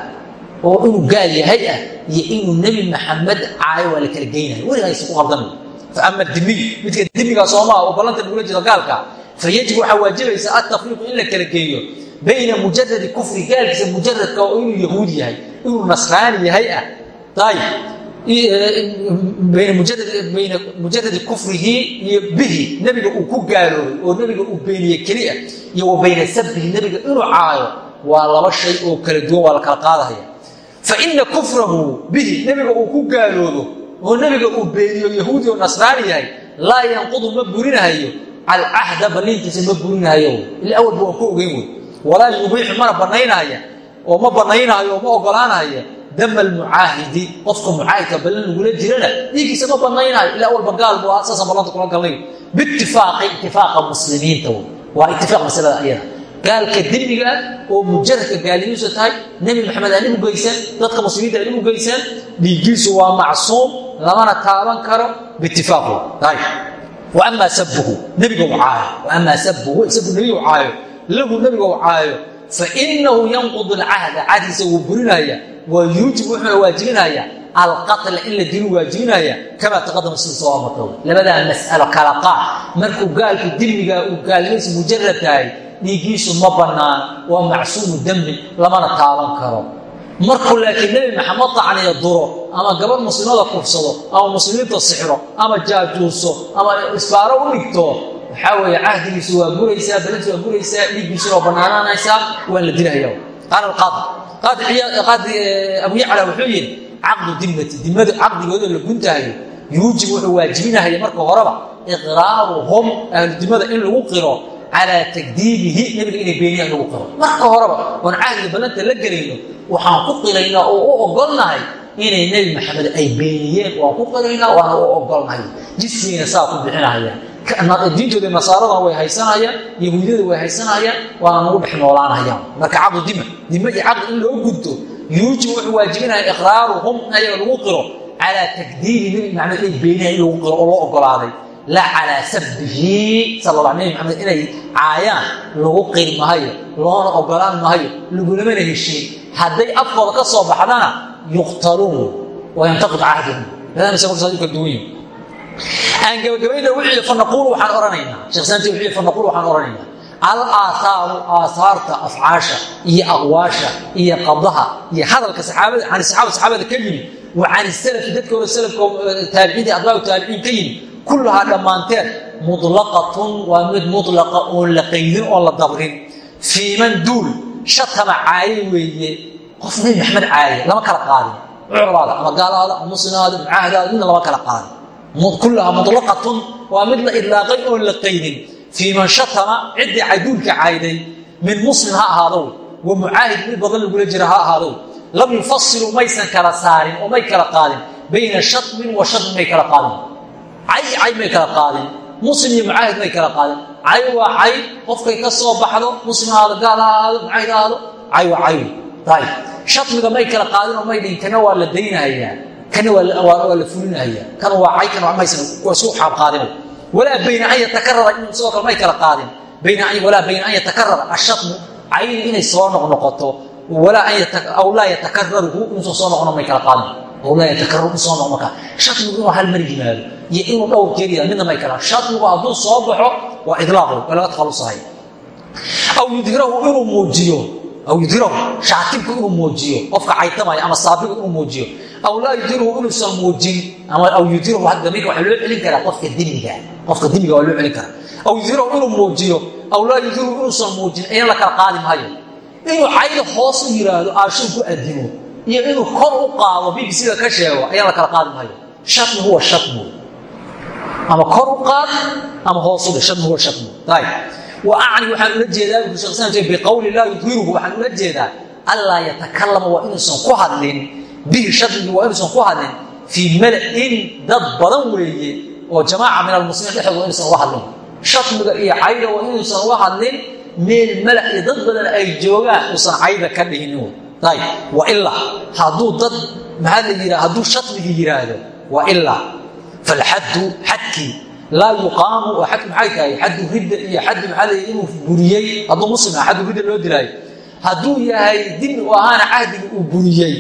oo inuu gaal yahay ah iyo inuu nebi maxamed caayo waa la kala geynaya weligaas ku qaldamay faama dimiy midka dimigaa soomaa oo ballanta lagula jeedo gaalka fayajibu waxaa waajibaysa atafriiqu in la kala geeyo bayna mujaradi kufri gaalkiisa mujaradka oo inuu yahuud yahay inuu nasraani yahay ah. Ayb bayna mujaradi kufrihi iyo bihi. Nebiga uu ku gaaloobay oo nebiga uu beeniye keliya iyo wa bayna sabbihi nebiga inuu caayo waa laba shay oo kala duwan waa la kala qaadahaya fa ina kufrahu bihi nebiga uu ku gaaloobo oo nebiga uu beeniyo yahuudi oo nasraani yahay laa yanqudu ma burinahayo. Alcahda balliintiisa ma burinahayo. Ila awalba waan ku ogeyn wey walaa yubiixu mana banaynahaya oo ma banaynaayo oo ma ogolaanahaya dama almucaahidi qofka mucaahidka ballan lagula jirana dhiigiisa ma banaynaayo ilaa walba gaal buu ahaa saasaan ballanta kula galnay. Biitifaaqi itifaaqa muslimiinta waa itifaaq masalada ayada gaalka demiga oo mujaradka gaalnimiisu tahay nebi maxamed aan igu geysan dadka muslimiinta aan igu geysan dhiiggiisu waa macsuum lamana taaban karo wa amaa sabuhu nebiga u caayo. Wa amaa sabuhu sabu nebiga u caayo lahu nebiga u caayo fainahu yanqud alcahda cahdiisa wuu burinaya waa yuujib wuxuuna waajibinaya alqatla in la dilu waajibinaya kamaa taqadama sida soo amartay labadaa mas'alo kala qaad. Markuu gaalku dimigaa uu gaalnimadiisa mujarad tahay dhiiggiisu ma banaana waa macsuumu dembin lamana taaban karo. Markuu laakiin nebi maxamed tacniya duro ama gabadh muslimada kufsado ama muslimiinta sixro ama jaajuuso ama isbaaro u dhigto waxaa weeye cahdigiisu waa buraysaa balanti waa buraysaa dhiiggiisuna waa banaanaanaysaa waan la dilahaya qaala qaadi abu yacla wuxuu yidhi caqdu dimati dimada caqdigooda la guntahayo yuujib wuxuu waajibinahaya marka horeba iqraaruhum ahludimada in lagu qiro calaa takdiibihi nebiga inay beeniyaan lagu qiro. Marka horeba oon cahdiga ballanta la gelayno waxaan ku qiraynaa oo u ogolnahay inay nebi maxamed ay beeniyeen waan ku qiraynaa waana u ogolnahay. Jismigayna saa ku bixinahayaan diintooda nasaaradana way haysanayaan yahuudiyada way haysanayaan waana nagu dhex noolaanayaan. Marka caqdu dima dima iyo in loo gudto yuujib wuxuu waajibinaya iqraaruhum in lagu qiro calaa takdiibi nebi maxamed inay beeniyaan in lagu qiro oo loo ogolaaday laa calaa sabbihi sal la nebi maxamed inay caayaan lagu qiri mahayo loona ogolaan mahayo lagulamana heshiin. Hadday afkooda ka soo baxdana yuqtaluun wayantaqid cahdihum kala duwan yihiin aan gabagabayna wixii fanaquul waxaan odhanaynaa sheekh wixii fanaquul waxaan odhanaynaa al aahaaru aahaarta afcaasha iyo aqwaasha iyo qadaha iyo hadalka saxaabada can saxaabada saxaabada ka yimi wa can salafi salafka taabiciinta atbaacu taabiciin ka yimi kullahaa dhammaanteed mutlaqatun waa mid mutlaqa oon la qaydin oon la dabrin. Fii duul shatama caaye weeye. Qof nabi maxamed caaye lama kala qaadin. Cucraada ama gaalaada ama muslimaada mucaahadaada midna lama kala qaadin kullahaa mutlaqatun. Waa mid la idlaaqay oon la qaydin. Fii man shatama ciddii caduulka caayday min muslim ha wa mucaahid mid badan lagula jira ha ahaadow lam yufasiluu maysan kala saarin oo kala qaadin. Bayna shatmin wa shatmin may kala qaadin. Cay cay may kala qaadin. Muslim iyo mucaahid may kala qaadin. Cay waa cay qofkay ka soo baxdo muslim ahaado gaal ha ahaado mucaahid ahaado. Cay waa cay. May kala qaadin oo may dhihin la daynahayaa kana waa la fulinahayaa kana waa cay kana waa isku xaabqaadina walaa bayna an yatakarara in sidoo kale may kala qaadin. Walaa bayna an yatakarara ashatmu cayni inay soo noqnoqoto aw laa yatakararuhu inuusan soo noqno may kala qaadin. Shatmigu inuu hal mar yimaado. Iyo inuu dhowr jeer midna may kala shatmigu hadduu soo baxo waa idlaaqo waa laga takhalusahay aw yudhirahu inuu muujiyo. Aw yudhirahu shaatibku inuu muujiyo. Qofka caytamaya ama saabigu inuu muujiyo aw laa yudhirahu inuusan muujin aw yudhirahu damiirka waxaa loo celin karaa qofka dimiga qofka dimiga waa loo celin karaa aw yudhirahu inuu muujiyo aw laa yudhirahu inuusan muujin ayaan la kala qaadi maayo inuu cayda hoos u yiraahdo aashuu ku adimo iyo inuu kor u qaado bbcda ka sheego ayaan la kala qaadi maayo shatmi huwa shatmu ama kor u qaad ama hoos u dhe shatmi huwa shatmu ayb wa acni waxaan ula jeedaa biqowli laa yudhiruhu waxaan ula jeedaa allaa yatakalama waa inuusan ku hadlin bihi shatmigi waa inuusan ku hadlin fii mala'in dad badan weeye oo jamaaca min almuslimiin dhexdooda waa inuusan uga hadlin shatmiga iyo cayda waa inuusan uga hadlin meel mala iyo dad badan ay joogaan uusan cayda ka dhihinin ayb wa ilaa hadduu dad maxaa la yidha hadduu shatmigi yidhaahdo wa ilaa falxaddu xadkii laa yuqaamu oo xadku maxay tahay xaddu ridda iyo xaddu maxaa la yidhi inuu buriyey hadduu muslim ah xaddu ridda loo dilaayo hadduu yahay dimi u ahaana cahdiga uu buriyey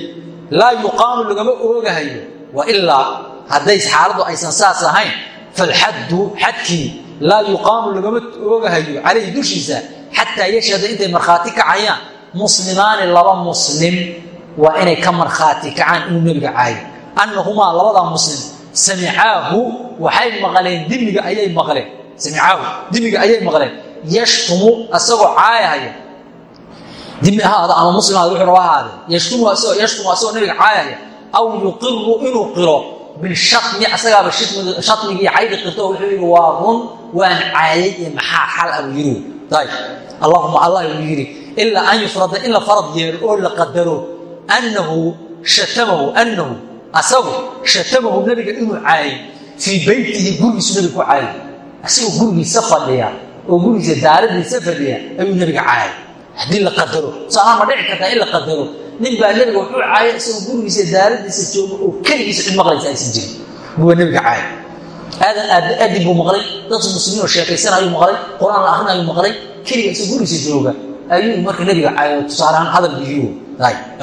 laa yuqaamu lagama oogahayo wa ilaa hadday xaaladdu aysan saas ahayn falxaddu xadkii laa yuqaamu lagama oogahayo calayhi dushiisa xataa yashhada intay markhaati kacayaan muslimaani laba muslim waa inay ka markhaati kacaan inuu nebiga caayo. Annahumaa labadaa muslim samicaahu waxay maqleen dimiga ayay maqleen samicaahu dimiga ayay maqleen yashtumu asagoo caayahaya dimi ahaada ama muslim ahaada wuxuu raba ahaade yashtumu asagoo nebiga caayahaya aw yuqiru inuu qiro bilshatmi asagaaba shatmigii caydi qirto wuxuu yidhi waa run waan caayay iyo maxaa xal abu yiri ayb allahuma allah uu yidhi an yufrada in farad yeelo oo la qadaro annahu shatamahu annahu asagu shatamahu nebiga inuu caayay fii beytihi gurigiisu nebiga ku caayay. Asagoo gurigiisa fadhiya oo gurigiisa daaradiisa fadhiya ayuu nebiga caayay haddii la qadaro saaa ma dhici kartaa in la qadaro. Nin baa nebiga wuxuu caayay isagoo gurigiisa daaradiisa jooga oo keligiisa cid maqlaysa aysan jirin. Buwa nebiga caayay aadan aadin buu maqlay dad muslimiin oo sheekaysanayuu maqlay qur'aan la akrinayuu maqlay keliga isagoo gurigiisa jooga. Ayuu marka nebiga caayo tusaalehaan hadal bihiyo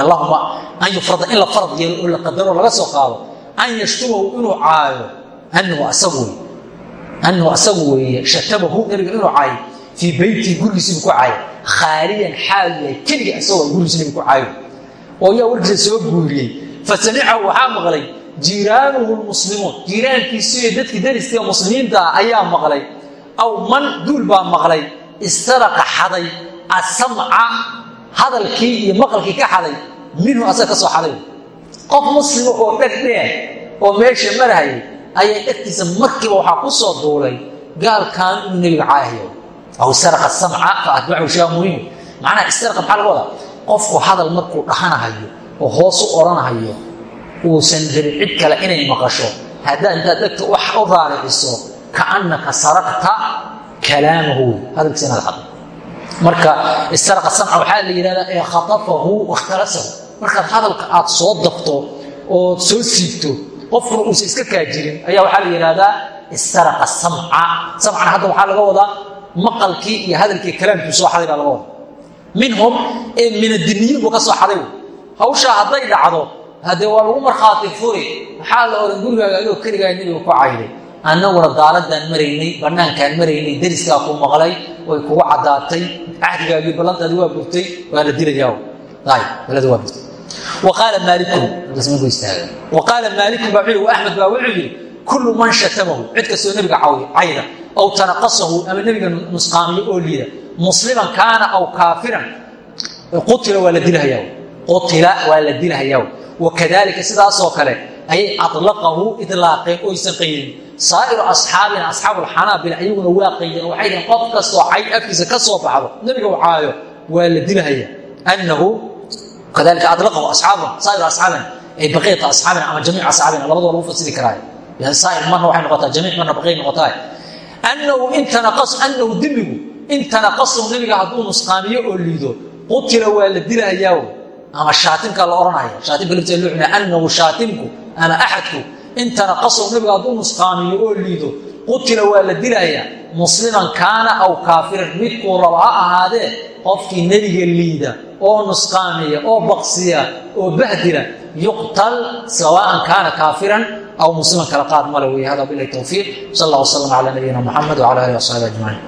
allahuma an yufrada in la farad yeelo oo la qadaro laga soo qaado. An yashtumahu inuu caayo. Anahu asagu wey anahu asagu weeye. Shatamahu nebiga inuu caayo. Fii beytihi gurigiisibu ku caayo khaaliyan xaal yahay keliga isagoo ku caayo. Oo yaa warkiisa soo guuriyey. Fasamicahu waxaa maqlay jiiraanuhu lmuslimuun jiiraankiisu iyo dadkii dariska muslimiinta ah ayaa maqlay. Aw man duul baa maqlay. Istaraqa xaday asamca hadalkii iyo maqalkii ka xaday minhu asaga ka soo xaday. Qof muslima oo dheg dheer oo meesha marahayay ayaa dhegtiisa markiiba waxaa ku soo duulay gaalkan inuu nebiga caayayo aw istaraqa samca fa atbacu shaa muhiim macnaha istaraqa maxaa laga wadaa? Qofku hadal markuu dhahanahayo oo hoos u odhanahayo uusan rabin cid kale inay maqasho. Haddaad intaad dhegta u raariciso kaannaka saraqta kalaamahu. Hadalkiisa inaad hadlo. Marka istaraqa samca waxaa la yidhahdaa ee khatafahu wakhtalasahu markaad hadalka aad soo dabto ood soo siibto qofkuna uusan iska kaajirin ayaa waxaa la yidhahdaa istaraqa samca samcana hadda waxaa laga wadaa maqalkii iyo hadalkii kalaamkii soo xaday baa minhum ee minadiniyiin buu ka soo xaday hawshaa hadday dhacdo haddee waa lagu markhaati furi maxaa la odhan gurigaaga adoo keligaa nebiga ku cayday? Annaguna daaladaan maraynay bannaankaan maraynay deriskaa ku maqlay way kugu caddaatay cahdigaagii ballantaadi waa burtay waa la dilayaa waqaala maalikun baa axmed baa wuxuu yidhi kullu man shatamahu. Cid kastoo nebiga cayda aw tanaqasahu ama nebiga nusqaamiyo oo liida musliman kaana aw kaafiran qutila waa la dilhayaa qutila waa la dilhayaa wakadalika sidaasoo kale ayay alaqahu ilaaqeen oysan qaydin saairu asxaabina asxaabulxanaabila ayaguna waa qaydeen waxay dhaheen qof kastoo cay afkiisa ka soo baxdo nebiga u caayo waa la dilhaya anahu kadalika alaqahu asxaabuna saairu asxaabina ay baqiyata asxaabina ama jamiic asxaabina labadoo lagu fasiri karaayo saair marna waxay noqotaa jamiic marna baqiy noqotaa anahu anahu dimigu in tanaqasahu nebiga hadduu nusqaamiyo oo liido qutila waa la dilhayaa ama shaatimka la ohanaya shaatimka lafteeda loo cunaya anahu shaatimku ama axadku in tanaqasahu nebiga hadduu nusqaamiyo oo liido qutila waa la dilayaa musliman kaana aw kaafiran midkuu raba ha ahaadee qofkii nebiga liida oo nusqaamiya oo baqsiya oo bahdila yuqtal sawaan kaana kaafiran aw musliman kala qaad male wey hada bilahi towfiiq sal allah wslam cala nabiyina muxamed wcala alih wasaxbi ajmaciin